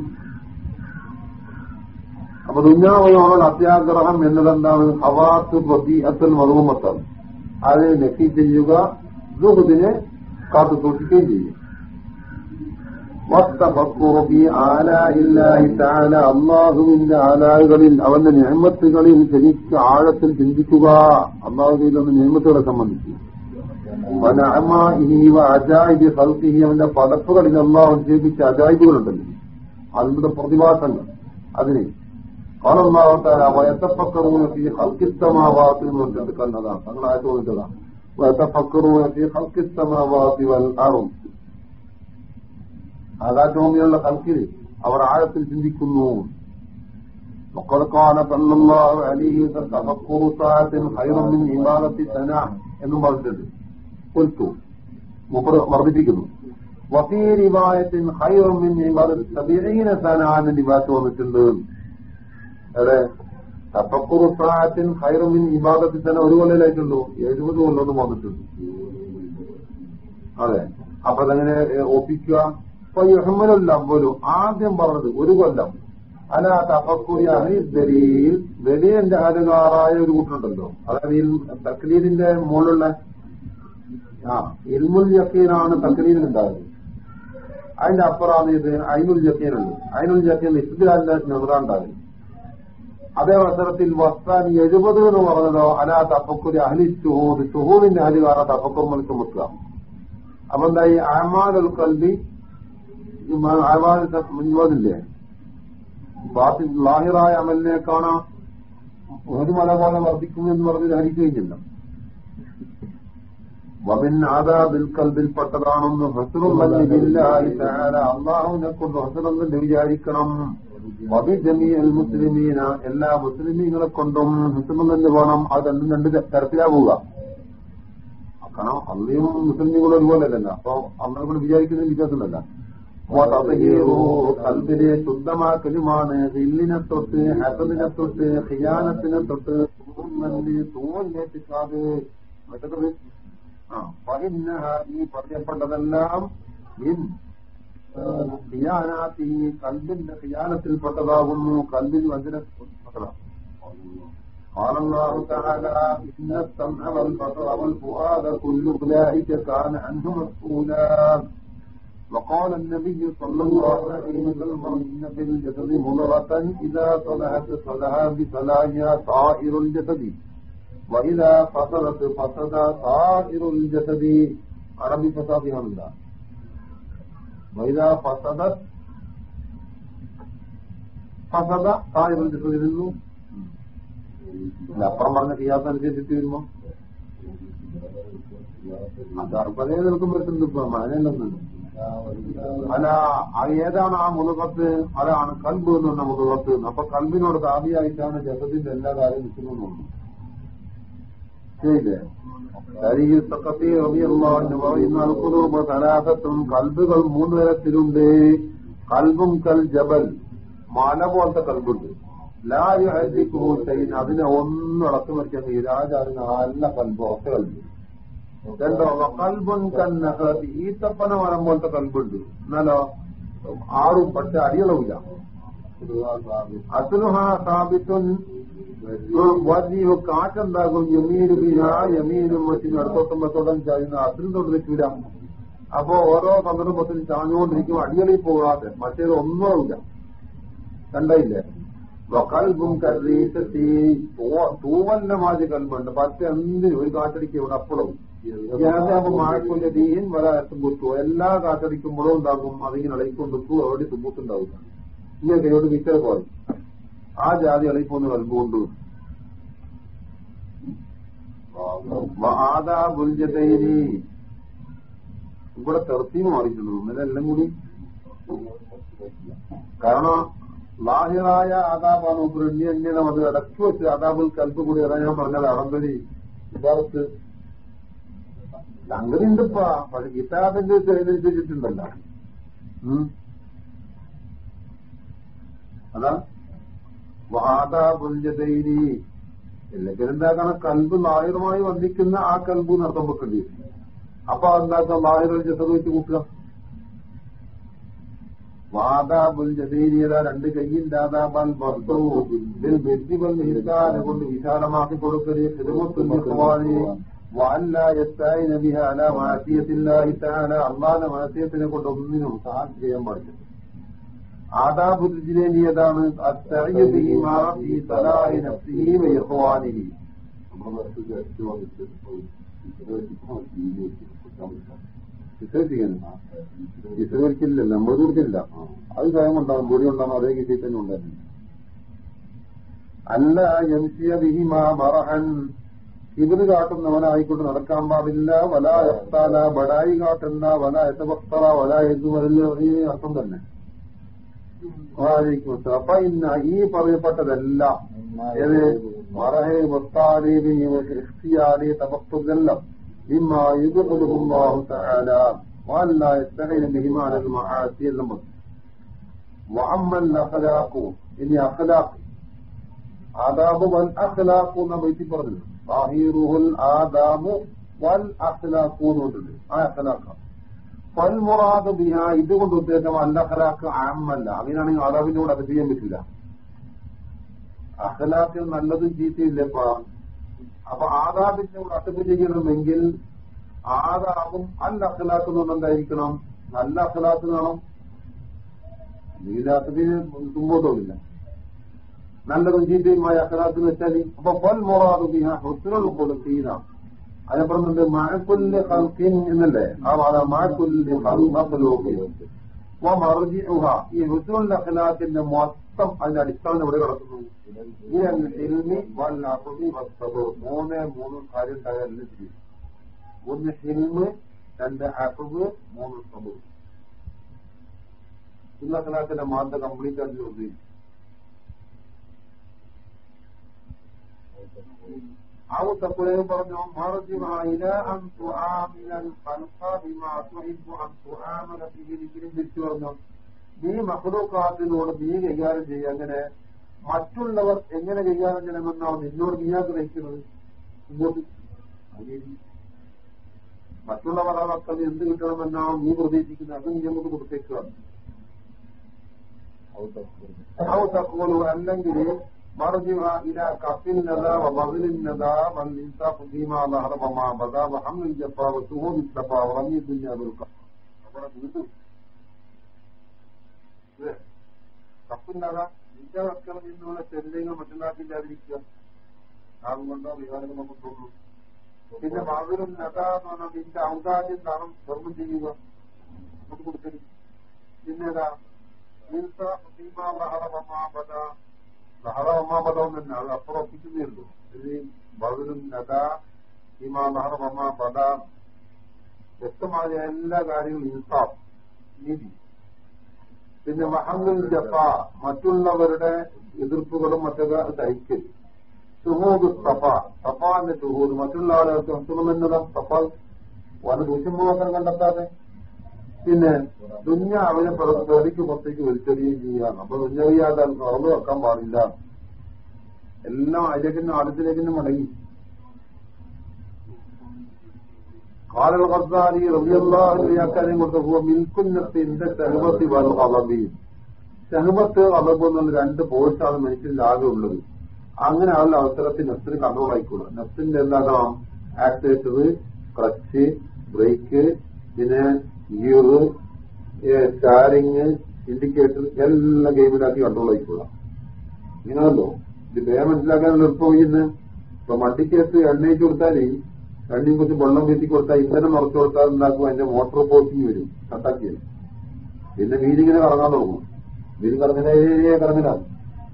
അപ്പൊ ദുഞ്ഞാവയോട് അത്യാഗ്രഹം എന്നതെന്താണ്? ഹവാത്ത് ബദീഅത്തുൽ മധുമത്താണ് അത് നഫി ചെയ്യുക ദുഹദിനെ കാത്തു സൂക്ഷിക്കുകയും ചെയ്യും അള്ളാഹുവിന്റെ ആലാഹുകളിൽ അവന്റെ നിയമത്തുകളിൽ ശരിക്ക് ആഴത്തിൽ ചിന്തിക്കുക. അള്ളാഹു അവന്റെ നിയമത്തുകളെ സംബന്ധിച്ച്. അജായിബി ഹൽക്കിഹി അവന്റെ പടപ്പുകളിൽ അള്ളാഹു നിക്ഷേപിച്ച അജായിബുകളുണ്ടല്ലോ അതിന്റെ പ്രതിഭാസങ്ങൾ അതിനെ കളന്നാവത്താല വയത്തപ്പക്കറൂന ഫി ഹൽക്കിത്തമാവാത്തിൽ എന്ന് കണ്ടതാണ് തങ്ങൾ ആയിട്ട് തോന്നിച്ചതാണ് വയത്തപ്പക്കറൂന ഫി ഹൽക്കിത്തമാവാത്തി വൽ അറും ആകാശഭൂമിയുള്ള ഹൽക്കിൽ അവർ ആഴത്തിൽ ചിന്തിക്കുന്നു وقد قال صلى الله عليه وسلم تفكر ساعة خير من عبادة سنة എന്നും പറഞ്ഞിട്ടുണ്ട് കൊൽത്തു മുപ്പത് വർദ്ധിപ്പിക്കുന്നു. വസീർ ഇബായത്തിൻ ഹൈറമിൻ സനാന്ന് നിവാസ് വന്നിട്ടുണ്ട്. അതെ. ഹൈറമിൻ ഇബാദത്തിൽ തന്നെ ഒരു കൊല്ലായിട്ടുണ്ടോ എഴുപത് കൊല്ലൊന്നും വന്നിട്ടുണ്ട്. അതെ. അപ്പൊ അതങ്ങനെ ഒപ്പിക്കുക. അപ്പൊ യഹമ്മലല്ല പോലും ആദ്യം പറഞ്ഞത് ഒരു കൊല്ലം. അല്ല തപ്പക്കുറിയാണ് അഹിദരിയിൽ ദലീലിന്റെ അലുകാറായ ഒരു കൂട്ടുണ്ടല്ലോ അതായത് ഈ തക്ലീദിന്റെ മുകളിലുള്ള ഇൽമുൽ യക്കീനാണ് തക്ലീദിൽ ഉണ്ടാകുന്നത് അതിന്റെ അപ്പുറമാണ് ഇത് അയിനുൽ ജക്കീനുണ്ട് അയിനുൽ ജക്കീൻ ഇസ്ലാലിന്റെ നെഹ്റാണ്ടാകും അതേ അവസരത്തിൽ വസ്താൻ എഴുപത് എന്ന് പറഞ്ഞതോ അലാ തപ്പക്കുരി അഹ്ലി ചുഹൂദ് ചുഹൂദിന്റെ അലുകാറ തപ്പക്കുമ്പോൾ ചുമക്കുക അപ്പൊ എന്തായി? അമാലുൽ കൽബി അമാൽ മുൻപതില്ലേ ബാത്തി ലാഹിറായ അമലിനെ കാണാം. ഒരു മല പോലെ വർദ്ധിക്കും എന്ന് പറഞ്ഞ് ധരിക്കുകയില്ല. കൽബിൽപ്പെട്ടതാണെന്ന് അള്ളാഹുവിനെ കൊണ്ട് ഹസറെന്ന് വിചാരിക്കണം. വബി ജമീൽ മുസ്ലിമീന എല്ലാ മുസ്ലിമീങ്ങളെ കൊണ്ടും ഹസമെന്ന് വേണം. അത് രണ്ടും രണ്ട് തരത്തിലാവുക. കാരണം അള്ളയും മുസ്ലിമീങ്ങളും ഒരുപോലെയല്ല അപ്പൊ അള്ളനെ കൊണ്ട് വിചാരിക്കുന്ന വ്യത്യാസമല്ല. കൽബിനെ ശുദ്ധമാക്കലുമാണ്. ഹില്ലിനെ തൊട്ട് ഹസദിനെ തൊട്ട് ഹിയാനത്തിനെ തൊട്ട് തൂവല്ലേറ്റിക്കാതെ മറ്റത് ആ പതിന്നഹ ഈ പറയപ്പെട്ടതെല്ലാം ഹിയാനാത്തി കൽബിന്റെ ഹിയാനത്തിൽപ്പെട്ടതാകുന്നു കൽബിൽ വഞ്ചനപ്പെട്ടതാണ് قال الله تعالى إن السمع والبصر والفؤاد كل أولئك كان عنه مسؤولا وقال النبي صلى الله عليه وسلم إن في الجسد مضغة إذا صلحت صلح بصلاحها سائر الجسد വൈദാ ഫസദത്ത് ഫസദ സാഹിറുൽ ജസദി. അറബി ഫസാദി വന്നില്ല വൈദാ ഫസദ ഫസദ സാഹിറുൽ ജസദി നിന്നു അപ്പുറം പറഞ്ഞ കിയാസ് അനുസരിച്ചിട്ട് വരുമ്പോ അത് അർപ്പതയെ നിൽക്കും പറ്റുന്നു ഇപ്പൊ മഴയില്ലെന്നുണ്ട് അല്ല ഏതാണ് ആ മുതുകത്ത് അതാണ് കൽബ് എന്ന് പറഞ്ഞ മുതുകത്ത് അപ്പൊ കൽബിനോട് താപിയായിട്ടാണ് ജഗത്തിന്റെ എല്ലാ കാര്യവും നിൽക്കുന്നു തലാസത്തും കൽബുകൾ മൂന്ന് തരത്തിലുണ്ട്. കൽബും കൽ ജബൽ. മല പോലത്തെ കൽബുണ്ട്. ലാരി ഹരിക്കൂ ചെയ്യുന്ന അതിനെ ഒന്നും ഇളക്കി മറിക്കാൻ രാജാവിന് നല്ല കൽബ് ഒറ്റ കൽബ്. രണ്ടോ കൽബുൻ കന്നഹത്തി ഈത്തപ്പന മരം പോലത്തെ കൽബുണ്ട്. എന്നാലോ? ആറും പക്ഷെ അടിയളവില്ല. അസുലുഹ സാബിത്തുൻ വലിയ കാറ്റുണ്ടാകും യമീനു പിന്ന യമീനും മറ്റും അടുത്തോട്ടുമ്പത്തോടം ചായുന്ന അതിലും തൊട്ട് നിൽക്കില്ല അപ്പോ ഓരോ സന്ദർഭത്തിൽ ചാഞ്ഞുകൊണ്ടിരിക്കും അടിയളിൽ പോകാതെ. മറ്റേത് ഒന്നുമില്ല കണ്ടയില്ലേ? കൽബും കരീശത്തി തൂവന്റെ മാതിരി കൽബുണ്ട്. പക്ഷെ എന്തിനും ഒരു കാറ്റടിക്ക് ഇവിടെ അപ്പുറവും മഴക്കൊല്ല ദീഹിൻ വല സുബുത്തു എല്ലാ കാറ്റടിക്കുമ്പോഴും ഉണ്ടാകും അതിങ്ങനെ ഇളയിക്കൊണ്ടിട്ടു അവിടെ തുമ്പൂത്തുണ്ടാവില്ല ഇങ്ങനെ കൈയോട് വിറ്റ പോലെ. ആ ജാതി ഇളയിപ്പോന്ന് നൽകുകൊണ്ട് ഇവിടെ തെർത്തീന് മാറിയിട്ടുണ്ട്. ഇന്നലെ എല്ലാം കൂടി കാരണം ലാഹിറായ ആദാബാണ് ഒരു അന്യനം അത് ഇടയ്ക്ക് വെച്ച് ആദാബുൽ കൽപ്പ് കൂടി അതാ ഞാൻ പറഞ്ഞത് അടമ്പലി ഇതാർക്ക് സംഗതി ഉണ്ടിപ്പാ പക്ഷെ കിതാബിന്റെ അനുസരിച്ചിട്ടുണ്ടല്ല. അതാ വാദാബുൽ ജതൈരി അല്ലെങ്കിൽ എന്താക്കണം കൽബ് ലാഹിറുമായി വന്നിക്കുന്ന ആ കൽബ് നടത്തം വെക്കേണ്ടി. വരും അപ്പൊ എന്താക്കാം ലാഹിറുൽ ജസദ് വെച്ച് കൂട്ടുക? വാദാബുൽ ജദീരിയത രണ്ട് കയ്യിന്റെ ആദാബാൽ ബർത്തൂബിൽ ബെദ്ദിബൽ ഹിർക്കാനെ കൊണ്ട് വിശാലമാക്കി കൊടുക്കൽ. ഹിദമത്തുൽ വല്ല എത്തായിന ബിഹ അല മാസിയത്തില്ലാഹി തആല അള്ളാഹുവിന്റെ മാസിയത്തിനെ കൊണ്ട് ഒന്നിനും സഹായം ചെയ്യാൻ പാടില്ല. ആദാബുൽ ജിലേനിയതാണ് ഈ സലാഹി നഫ്സിഹി വ ഇഖ്വാനിഹി വിശ്വസിക്കുന്നു വിശ്വസിക്കില്ല നമ്മൾ തീർക്കില്ല അത് സ്വയം ഉണ്ടാവും. പൊടി ഉണ്ടാവും. അതേ കിട്ടി തന്നെ ഉണ്ടായിരുന്നു അല്ല എംസിയ ബിഹിമാ മറഹൻ. ഇവർ കാട്ടുന്നവനായിക്കൊണ്ട് നടക്കാൻ പാടില്ല. വല എത്താല ബടായി കാട്ടുന്ന വല എത്തഭക്തറ വല പറയുന്ന അർത്ഥം തന്നെ. അപ്പൊ ഇന്ന് ഈ പറയപ്പെട്ടതെല്ലാം ഏത് മറഹെ മുത്താലി ഇഷ്ടിയാലി തപസ്തുതെല്ലാം ഇനി അഖലാഖ്. ആദാബ് വൽ അഖലാഖു എന്ന വൈത്തി പറഞ്ഞു ബാഹിറുഹുൽ ആദാബ് വൽ അഖലാഖു ആ അഖലാഖാണ്. ഫൽ മുറാദ് ബിഹ ഇതുകൊണ്ട് ഉദ്ദേശം അല്ലഹലാക്ക് ആമല്ല അങ്ങനെയാണെങ്കിൽ അറബിനോട് അത് ചെയ്യാൻ പറ്റില്ല. അഖലാഖിൽ നല്ലതും ചീത്തയില്ലപ്പാ അപ്പൊ ആദാബിനോട് അത് ചെയ്യണമെങ്കിൽ ആദാബും അല്ല അഖലാക്കുന്നുണ്ട് എന്തായിരിക്കണം? നല്ല അഖലാക്ക് കാണും നീലാത്തതിന് തുമ്പോതമില്ല നല്ലതും ചീത്തയുമായ അഖലാക്ക് എന്ന് വെച്ചാൽ അപ്പൊ പൊൽ മൊറാദ് ബിഹ ഹുസ്നുൽ ഖുലുഖീന അതിനപ്പുറത്തുണ്ട് മഴക്കുല്ല് ഹൽക്കിൻ എന്നല്ലേ? ആ വാദ മഴക്കുല്ല് മറുജിഹ ഈ ഋതുവിന്റെ അഖലാത്തിന്റെ മൊത്തം അതിന്റെ അടിസ്ഥാനം എവിടെ കിടക്കുന്നു? മൂന്ന് മൂന്ന് കാര്യം ഉണ്ടായാലും ചെയ്യും. ഒന്ന് ഹിൽമ് രണ്ട് ഹഫബ് മൂന്ന് സബർ. ഇന്ന അഖലാത്തിന്റെ മാന്ത കംപ്ലീറ്റ് ആയിട്ട് ഉപയോഗിക്കും أو تقول പറഞ്ഞു مرجعها إلى أن تعامل الخلق بما تحب أن تعامل به ഡിഗ്രി തിരിച്ചു പറഞ്ഞു നീ മഹ്ലൂക്കാത്തിനോട് നീ കൈകാര്യം ചെയ്യുക അങ്ങനെ മറ്റുള്ളവർ എങ്ങനെ കൈകാര്യം ചെയ്യണമെന്നാണ് നിന്നോട് നീ ആഗ്രഹിക്കുന്നത് ഇങ്ങോട്ട് മറ്റുള്ളവർ അവർക്ക് എന്ത് കിട്ടണമെന്നാണ് നീ പ്രതീക്ഷിക്കുന്നത് അത് നീ നമുക്ക് കൊടുത്തേക്കുക അല്ലെങ്കിൽ مرجعها إلى كف الندى وبذل الندى والإنصاف فيما ظهر وما بدا وحمل الجفا وشهود الصفا ورمي الدنيا بالقصر തപ്പില്ലാതാ നിന്റെ മക്കളെ നിന്നുള്ള ചെല്ലിങ്ങൾ മറ്റുള്ളാക്കില്ലാതിരിക്കുക അതുകൊണ്ടോ വികാരങ്ങൾ നമുക്ക് തോന്നുന്നു പിന്നെ മാതൃം നത എന്ന് പറഞ്ഞാൽ നിന്റെ ഔദാര്യം ദാനം ധർമ്മം ചെയ്യുക നമുക്ക് കൊടുക്കരുത് പിന്നേതാ ലഹറമമാപത ലഹറമമാപദം തന്നെ അത് അപ്പുറം ഒപ്പിക്കുന്നേ ഉള്ളൂ. ഇത് ബദലും നത സീമാ ലഹറമമാപത വ്യക്തമായ എല്ലാ കാര്യങ്ങളും ഇൻസാഫ് നീതി. പിന്നെ മഹങ്ങുൽ ജഫ മറ്റുള്ളവരുടെ എതിർപ്പുകളും മറ്റൊക്കെ തയ്ക്കൽ സുഹൂദ് സഫ സഫാന്റെ സുഹൂദ് മറ്റുള്ള ആളുകൾക്ക് അസുഖം എന്നതാ സഫ വന ദൂഷ്യമുഖം കണ്ടെത്താതെ പിന്നെ ദുഞ്ഞാവിനെ പേടിക്ക് പുറത്തേക്ക് വലിച്ചെറിയുകയും ചെയ്യാം അപ്പൊ ദുഞ്ഞറിയാതെ തുറന്നു വെക്കാൻ പാടില്ല. എല്ലാം അതിലേക്കും ആദ്യത്തിലേക്ക് മടങ്ങി. കാലൽ ഖസാരി റബിയല്ലാഹു വ്യാഖ്യാനം കൊടുത്തപ്പോ മിൽക്കുന്നത്തിന്റെ സെഹബത്തി വൽ അളബി സെഹബത്ത് അളബ് എന്നുള്ള രണ്ട് പോഴ്സാണ് മനുഷ്യന്റെ ആകെ ഉള്ളത്. അങ്ങനെ ആളുടെ അവസരത്തിൽ നെസ്റ്റിന് കൺട്രോൾ ആയിക്കോളൂ നെഫ്റ്റിന്റെ എന്താകാം? ആക്സിലേറ്റർ ക്ലച്ച് ബ്രേക്ക് പിന്നെ ഗിയർ സ്റ്റാരിങ് ഇൻഡിക്കേറ്റർ എല്ലാം ഗെയിമിലാക്കി കൺട്രോൾ ആയിക്കോളാം. ഇങ്ങനെയല്ലോ ഇത് വേഗം മനസ്സിലാക്കാനുള്ള എളുപ്പം ഇന്ന്? ഇപ്പൊ വണ്ടിക്കകത്ത് എണ്ണയിച്ച് കൊടുത്താൽ എണ്ണയും കുറച്ച് വെള്ളം വീട്ടി കൊടുത്താൽ ഇന്ധനം മറച്ചു കൊടുത്താൽ ഉണ്ടാക്കും അതിന്റെ മോട്ടോർ പോസ്റ്റിങ് വരും. കട്ടാക്കിയത് പിന്നെ മീനിങ്ങനെ കറങ്ങാൻ തുടങ്ങും. മീൻ കറങ്ങനെ കറങ്ങലാണ്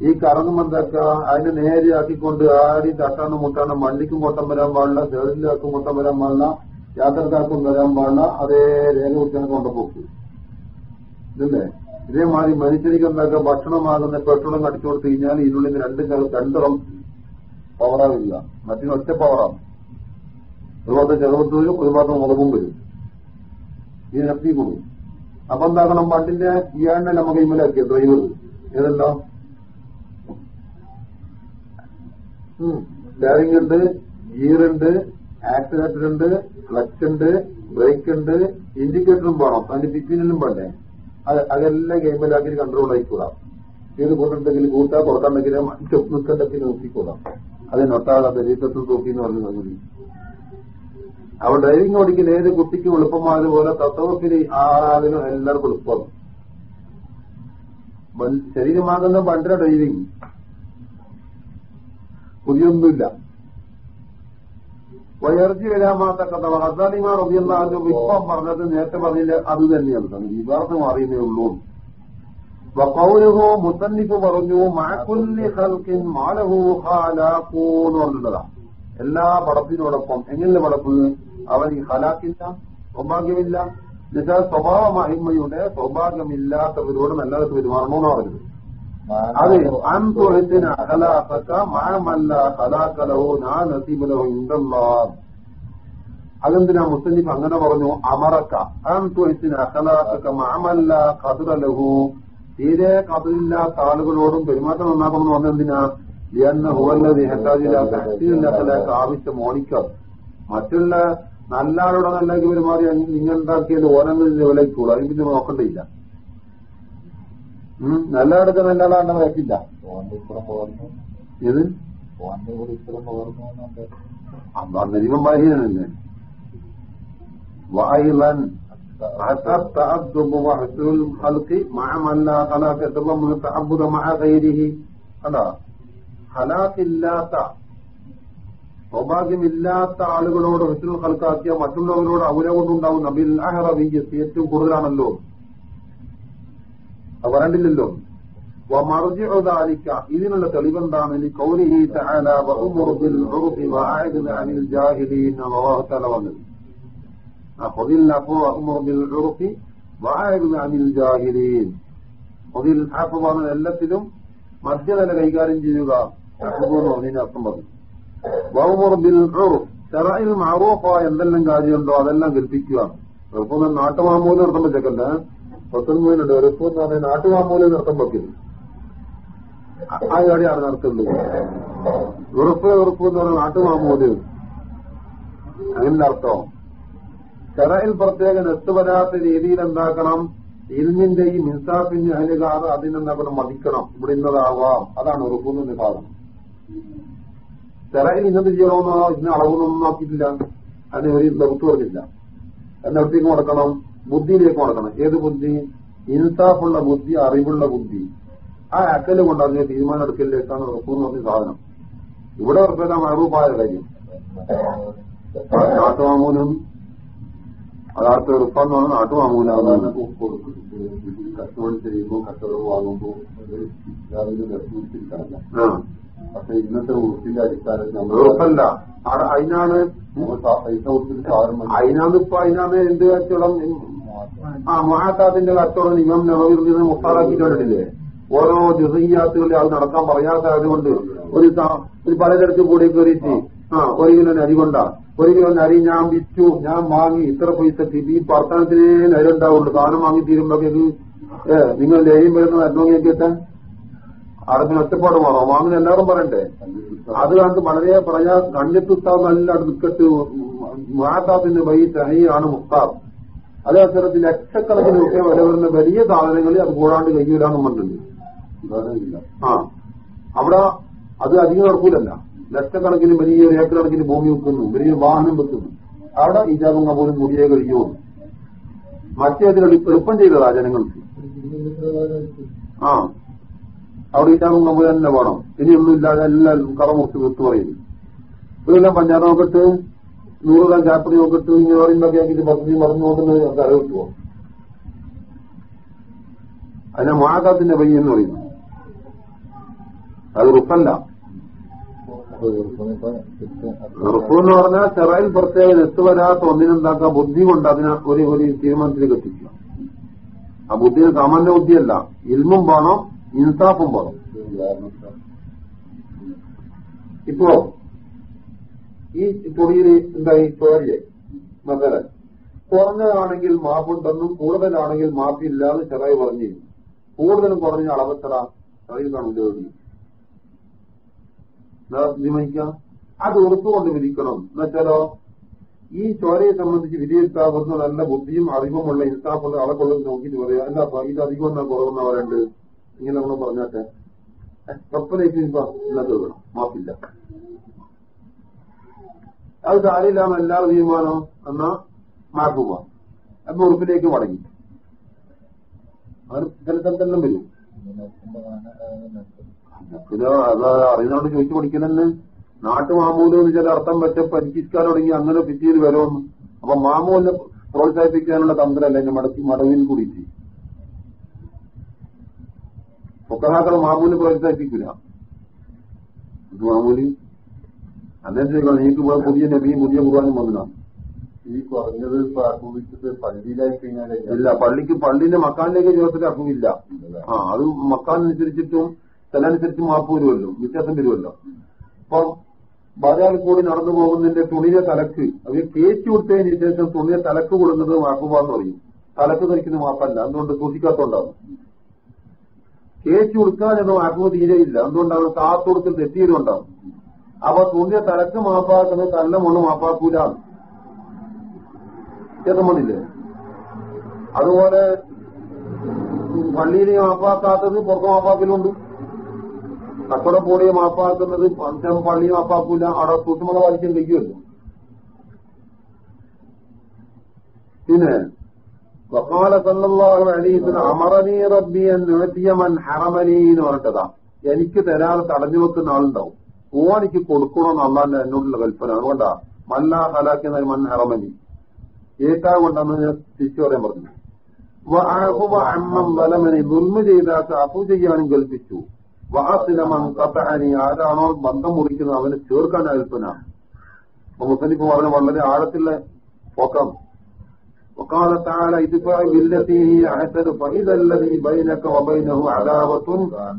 ഈ കറങ്ങുമ്പോൾ എന്താക്കുക അതിനെ നേരെയാക്കിക്കൊണ്ട് ആടി തട്ടാനും മുട്ടാനും മണ്ണിക്കും കൊട്ടം വരാൻ പാടില്ല സേഡിലാക്കും കൊട്ടം വരാൻ പാടില്ല. യാത്രക്കാർക്കും വരാൻ പാടില്ല. അതേ രേഖ കുറിച്ചാണ് കൊണ്ടുപോക്ക്. ഇതല്ലേ? ഇതേമാതിരി മനുഷ്യർക്ക് എന്താക്കുക ഭക്ഷണമാകുന്ന പെട്രോളും കടിച്ചു കൊടുത്തു കഴിഞ്ഞാൽ ഇതിനുള്ളിൽ രണ്ട് രണ്ടിറം പവറാവില്ല. മറ്റൊരു ഒറ്റ പവറാണ്. ഒരു ഭാഗത്ത് ചെറുപ്പത്ത് വരും ഒരു ഭാഗത്ത് മുളകും വരും. ഈ നിർത്തി കൊടുക്കും അപ്പൊ എന്താക്കണം പണ്ടിന്റെ ഈ എണ്ണ നമുക്ക് ഇമ്മലാക്കിയ ഡ്രൈവർ. ഏതല്ലോ ഡ്രൈവിംഗ് ഉണ്ട് ഗിയർ ഉണ്ട് ആക്സിലേറ്റർ ഉണ്ട് ക്ലച്ച് ഉണ്ട് ബ്രേക്ക് ഉണ്ട് ഇൻഡിക്കേറ്ററും വേണം അതിന്റെ പിറ്റിനും വേണ്ടേ അതെല്ലാം ഗെയിമിലാക്കി കൺട്രോൾ ആയിക്കൂടാം. ഏത് കൂട്ടുണ്ടെങ്കിൽ കൂട്ടാ പുറത്തുണ്ടെങ്കിൽ നിൽക്കണ്ടെങ്കിൽ നോക്കിക്കൂടാം. അത് നൊട്ടാതെ ശരീരത്തിൽ നോക്കി എന്ന് പറഞ്ഞു മതി. അവ ഡ്രൈവിംഗ് ഓടിക്കുന്ന ഏത് കുട്ടിക്കും എളുപ്പമായതുപോലെ തത്വത്തിന് ആളിനും എല്ലാവർക്കും എളുപ്പമാണ്. ശരീരമാകുന്ന പണ്ടര ഡ്രൈവിംഗ് പുതിയൊന്നുമില്ല. വയർജി വരാൻ കഥ ഹസാനിമാർ ഒതിയെന്നാലും ഇപ്പം പറഞ്ഞത് നേരത്തെ പറഞ്ഞില്ല? അത് തന്നെയാണ്. വിവാദം അറിയുന്നേ ഉള്ളൂ. വക്കൗലുഹു മുത്തന്നിഫ് പറഞ്ഞു മാക്കുല്ലി ഹൽക്കിൻ മാലഹു എല്ലാ പടത്തിനോടൊപ്പം എങ്ങനെ പടപ്പ്? അവൻ ഈ ഹലാക്കില്ല സൗഭാഗ്യമില്ല. എന്നുവെച്ചാൽ സ്വഭാവ മഹിമയുടെ സൗഭാഗ്യമില്ലാത്തവരോട് നല്ലത് പെരുമാറണമെന്ന് പറഞ്ഞത്. അത് അൻതുഹത്തിന് അഹലാക്ക മാമല്ല ഹലാക്കലഹോ നാ നസീബലോ ഉണ്ടല്ലോ അതെന്തിനാ മുസ്ലിം അങ്ങനെ പറഞ്ഞു? അമറക്ക. അൻതുഹത്തിന് അഹലാക്ക മാമല്ല കതിറലഹു തീരെ കതിരില്ലാത്ത ആളുകളോടും പെരുമാറ്റം നന്നാക്കണമെന്ന് പറഞ്ഞെന്തിനാ ലിയന്ന ഹുവല്ലത് ഹെത്താജില്ലാത്ത ആവശ്യം ഓണിക്കാം മറ്റുള്ള നല്ല ആളോടെ നല്ല പെരുമാറി നിങ്ങൾ ഉണ്ടാക്കിയത് ഓരങ്ങളിൽ വിലയ്ക്കുള്ളൂ അതിന് പിന്നെ നോക്കണ്ടില്ല നല്ല ആളൊക്കെ നല്ല ആളാണ്ട് വയ്ക്കില്ല ഏത് അന്നരിവം ബാഹ്യനല്ലേ വായിലൻ التأدب وحسن الخلق مع من لا خلاق يتضمن التعبد مع غيره അതാ ഹലാക്കില്ലാത്ത സൗഭാഗ്യമില്ലാത്ത ആളുകളോട് ഹുസ്നുൽ ഖൽക്കാക്കിയ മറ്റുള്ളവരോട് അവര കൊണ്ടുണ്ടാവും നബിൽ അഹറബിയസ് ഏറ്റവും കൂടുതലാണല്ലോ അത് പറയണ്ടില്ലല്ലോ വമർജിഅദാലിക ഇതിനുള്ള തെളിവെന്താണ് കൗലിഹി തആല വഉമുർ ബിൽ ഉർഫി വഅഅദ് അനിൽ ജാഹിലീൻ അല്ലാഹു തആല വന്നത് خذل العفو وأمر بالعرف وأعرض عن الجاهلين خذل العفو പറഞ്ഞ എല്ലാത്തിലും മധ്യനില കൈകാര്യം ചെയ്യുക എന്ന് പറഞ്ഞതിന് അർത്ഥം പറഞ്ഞു വൗമുർ ബിൽ ഉർഫ് ഷറയിൽ മാറൂഫായ എന്തെല്ലാം കാര്യമുണ്ടോ അതെല്ലാം കൽപ്പിക്കുക ഉറപ്പ് നാട്ടുമാമൂലം അർത്ഥം വെച്ചേക്കല്ല പത്തൊൻപതിനുണ്ട് ഉറപ്പ് എന്ന് പറഞ്ഞാൽ നാട്ടുമാമൂലം അർത്ഥം വയ്ക്കുന്നു ആ കാര്യമാണ് നടത്തുന്നത് ഉറപ്പ് ഉറപ്പ് എന്ന് പറഞ്ഞാൽ നാട്ടുമാമൂൽ അങ്ങനെ അർത്ഥം ചെറയിൽ പ്രത്യേക നെത്ത് വരാത്ത രീതിയിൽ എന്താക്കണം? ഇൽമിന്റെയും ഇൻസാഫിന്റെ അയലുകാർ അതിനെന്താക്കണം മതിക്കണം. ഇവിടെ ഇന്നതാവാം. അതാണ് ഉറപ്പുന്ന ഭാഗം ചെറയിൽ ഇന്നത് ചെയ്യണമെന്നോ ഇന്ന അളവൊന്നും നോക്കിയിട്ടില്ല. അതിന് ഒരു നിർത്ത് പറഞ്ഞില്ല എന്നിടത്തേക്ക് മുടക്കണം ബുദ്ധിയിലേക്ക് കൊടുക്കണം. ഏത് ബുദ്ധി? ഇൻസാഫുള്ള ബുദ്ധി അറിവുള്ള ബുദ്ധി. ആ അക്കൽ കൊണ്ട് അതിനെ തീരുമാനം എടുക്കലിലേക്കാണ് ഉറപ്പെന്ന് പറഞ്ഞ സാധനം. ഇവിടെ ഉറപ്പില്ല മഹബൂബായ കാര്യം. നാട്ടുമാമൂലും അതാർത്ത് ഉറപ്പെന്ന് പറഞ്ഞാൽ നാട്ടുമാമൂലാകുന്ന കച്ചവടം ചെയ്യുമ്പോൾ കച്ചവടം വാങ്ങുമ്പോൾ ആ. പക്ഷെ ഇന്നത്തെ ഉറുപ്പിന്റെ അടിസ്ഥാനത്തിൽ ഉറപ്പല്ല. അതിനാണ് പൈസ കൊടുത്തിട്ട് അതിനാണ് ഇപ്പൊ അതിനാണ് എന്ത് കച്ചവടം ആ മഹാത്താത്തിന്റെ കച്ചവടം ഇമാം നവീർ കണ്ടിട്ടില്ലേ? ഓരോ ജുസയ്യാത്തുകളിൽ അത് നടക്കാൻ പറയാത്തത് കൊണ്ട് ഒരു ഒരു പലതരത്തിൽ കൂടി കയറിയിട്ട് ആ ഒരു കിലോ അരി കൊണ്ട. ഒരു കിലോ അരി ഞാൻ വിറ്റു ഞാൻ വാങ്ങി. ഇത്ര പൈസക്ക് ഈ വർത്തനത്തിനേ നരി ഉണ്ടാവുള്ളൂ. സാധനം വാങ്ങി തീരുമ്പോഴേക്ക് ഏ നിങ്ങൾ ലേയും വരുന്ന നന്മങ്ങിയൊക്കെ അടുത്ത് ഒറ്റപ്പാട് വേണോ? വാങ്ങുന്ന എല്ലാവരും പറയണ്ടേ? അത് കണ്ട് വളരെ പറയാ കണ്ണിത്തുത്താവ് നല്ല അടുത്ത് മാതാത്തിന്റെ വൈ തനിയാണ് മുക്താബ് അതേ അവസരത്തിൽ ലക്ഷക്കണക്കിന് രൂപ വില വരുന്ന വലിയ സാധനങ്ങളിൽ അത് കൂടാണ്ട് കഴിയൂലെന്നും പറഞ്ഞിട്ടുണ്ട്. ആ. അവിടെ അത് അധികം നടക്കൂലല്ല. ലക്ഷക്കണക്കിന് വലിയ ഒരു ഏക്കർ കണക്കിന് ഭൂമി വെക്കുന്നു. വലിയ വാഹനം വെക്കുന്നു. അവിടെ ഇജാബും കബൂലും കൂടിയേ കഴിയൂ. മറ്റേതിൽ എളുപ്പം ചെയ്തതാ ജനങ്ങൾക്ക്. ആ. അവിടെ ഇജാബും കബൂലും തന്നെ വേണം. ഇനിയൊന്നും ഇല്ലാതെ എല്ലാം കറ മുറിച്ച് വിട്ടു പറയുന്നു ഇതെല്ലാം പഞ്ചായത്ത് നോക്കിട്ട്. നൂറ് ചാപ്പിടി നോക്കിട്ട് ഇങ്ങനെ പറയുമ്പോഴൊക്കെ ആക്കിയിട്ട് പദ്ധതി മറന്നു നോക്കുന്നത് കര കിട്ടുമോ അതിനെ മാതാത്തിന്റെ പയ്യ എന്ന് പറയുന്നു. അത് റുപ്പല്ല റുപ്പ് പറഞ്ഞാൽ ചെറയിൽ പ്രത്യേകം എത്തുവരാത്ത ഒന്നിനുണ്ടാക്കാൻ ബുദ്ധി കൊണ്ട് അതിനെ ഒരു ഒരു തീരുമാനത്തിലേക്ക് എത്തിക്കുക. ആ ബുദ്ധിന് സാമാന്യ ബുദ്ധിയല്ല. ഇൽമും വേണം ഇൻസാഫും വേണം. ഇപ്പോ ഈ പൊടിയിൽ എന്തായി? ചോരിയെ മകര കുറഞ്ഞതാണെങ്കിൽ മാപ്പുണ്ടെന്നും കൂടുതലാണെങ്കിൽ മാപ്പില്ല എന്ന് ചെറായി പറഞ്ഞിരുന്നു കൂടുതലും കുറഞ്ഞ അളവെത്ര അറിയുന്നതാണ് ഉപയോഗിക്കുന്നത് തീരുമാനിക്കാം? അത് ഉറപ്പുകൊണ്ട് വിധിക്കണം. എന്നുവെച്ചാലോ ഈ ചോരയെ സംബന്ധിച്ച് വിധിയെടുത്താകുന്ന നല്ല ബുദ്ധിയും അറിവുമുള്ള ഇൻസാഫുള്ള അളവുള്ള നോക്കിയിട്ട് പറയാം. അപ്പൊ ഇത് അധികം എന്നാ കുറവെന്നാ പറയണ്ട്? ഇങ്ങനെ നമ്മൾ പറഞ്ഞാട്ടെ. ഇപ്പൊ ഇന്നത് വേണം. മാപ്പില്ല. അത് കാര്യമില്ലാന്ന് എല്ലാ തീരുമാനോ എന്നാ മാക്കുക അപ്പൊ ഉറുപ്പിലേക്ക് മടങ്ങി. അത് ചില സ്ഥലത്തെല്ലാം വരും. അത് അറിയുന്നവരോട് ചോദിച്ചു പഠിക്കലെന്ന് നാട്ടു മാമൂൽ എന്ന് ചില അർത്ഥം വെച്ച പരിശീലിക്കാൻ തുടങ്ങി അങ്ങനെ പിറ്റീൽ വരുമെന്ന്. അപ്പൊ മാമൂലിനെ പ്രോത്സാഹിപ്പിക്കാനുള്ള തന്ത്രമല്ല എന്നെ മടക്കി മടവിൽ കൂടിയിട്ട്? പൊക്കഹാക്കൾ മാമൂലിനെ പ്രോത്സാഹിപ്പിക്കില്ല. മാമൂലി അന്നേരം നിങ്ങൾക്ക് ഇവിടെ പുതിയ നബിയും പുതിയ കുറവാനും വന്നതാ. ഈ കുറഞ്ഞത് ആക്രമിച്ചിട്ട് പള്ളിയിലായി കഴിഞ്ഞാൽ ഇല്ല. പള്ളിക്ക് പള്ളിന്റെ മക്കാനിലേക്ക് ജീവിതത്തിൽ അക്കുമില്ല ആ അത് മക്കാനനുസരിച്ചിട്ടും സ്ഥലമനുസരിച്ച് മാപ്പ് വരുമല്ലോ വ്യത്യാസം വരുമല്ലോ. അപ്പം ബാലാൽ കൂടി നടന്നു പോകുന്നതിന്റെ തുണിയുടെ തലക്ക് അവർ കേച്ചു കൊടുത്തതിന് ശേഷം തുണിയെ തലക്ക് കൊടുക്കുന്നത് മാക്കുപാന്ന് പറയും. തലക്ക് ധരിക്കുന്ന മാപ്പല്ല അതുകൊണ്ട് സൂക്ഷിക്കാത്തോണ്ടാവും കേച്ചു കൊടുക്കാനത് മാപ്പ് തീരെയില്ല അതുകൊണ്ടാണ് കാത്തു കൊടുക്കൽ തെറ്റിയതുകൊണ്ടാവും അപ്പൊ തുണിയെ തലക്ക് മാപ്പാക്കുന്നത് തല്ല മണ്ണ് മാപ്പാക്കൂല. ചേതമ്മണില്ലേ അതുപോലെ പള്ളിയിൽ മാപ്പാക്കാത്തത് പുറത്ത് മാപ്പാക്കലുണ്ട്. കച്ചവട പോളിയെ മാപ്പാക്കുന്നത് പഞ്ചം പള്ളി മാപ്പാക്കൂല. അവിടെ സൂക്ഷ്മത പാലിക്കാൻ കഴിയുമല്ലോ. പിന്നെ വക്കാല സല്ലല്ലാഹു അലൈഹി വസല്ലം അമറനി റബ്ബി എന്ന് നുഅതിയ മൻ ഹറമനി എന്ന് പറഞ്ഞിട്ടതാ. എനിക്ക് തരാതെ തടഞ്ഞു വെക്കുന്ന ആളുണ്ടാവും. ഓനിക്ക് കൊടുക്കണമെന്ന് അള്ളാന്റെ എന്നോടുള്ള കൽപ്പന അതുകൊണ്ടാ മല്ലാ ഹലാക്കുന്ന മൻ ഹറമനി ഏക്കാ കൊണ്ടാന്ന് ഞാൻ തിരിച്ചു പറയാൻ പറഞ്ഞു വഅഅഫു അമ്മൻ വലമനി ദുൽമ ചെയ്താക്ക് അഫു ചെയ്യാനും കൽപ്പിച്ചു വാസിലമൻ കത്തഅനി ആരാണോ ബന്ധം മുറിക്കുന്നത് അവന് ചേർക്കാൻ കൽപ്പന അപ്പൊ മുസലിഫ് പറഞ്ഞ വളരെ ആഴത്തിലുള്ള പോക്കം وقال تعالى ادفع بالتي هي احسن فاذا الذي بينك وبينه عداوة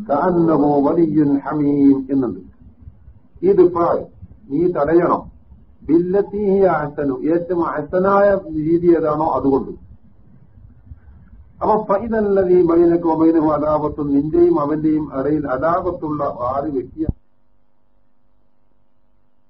كأنه ولي حميم ഇദ്ഫാ നീ തടയണം. ബില്ലത്തി അഹസനു. ഏറ്റവും അഹസനായ രീതി ഏതാണോ അതുകൊണ്ട്. അപ്പൊ ഫൈതല്ലതി മൈനക്കോ ഒബൈനഹു അദാപത്തും നിന്റെയും അവന്റെയും ഇടയിൽ അദാപത്തുള്ള ആറ് വ്യക്തിയാണ്.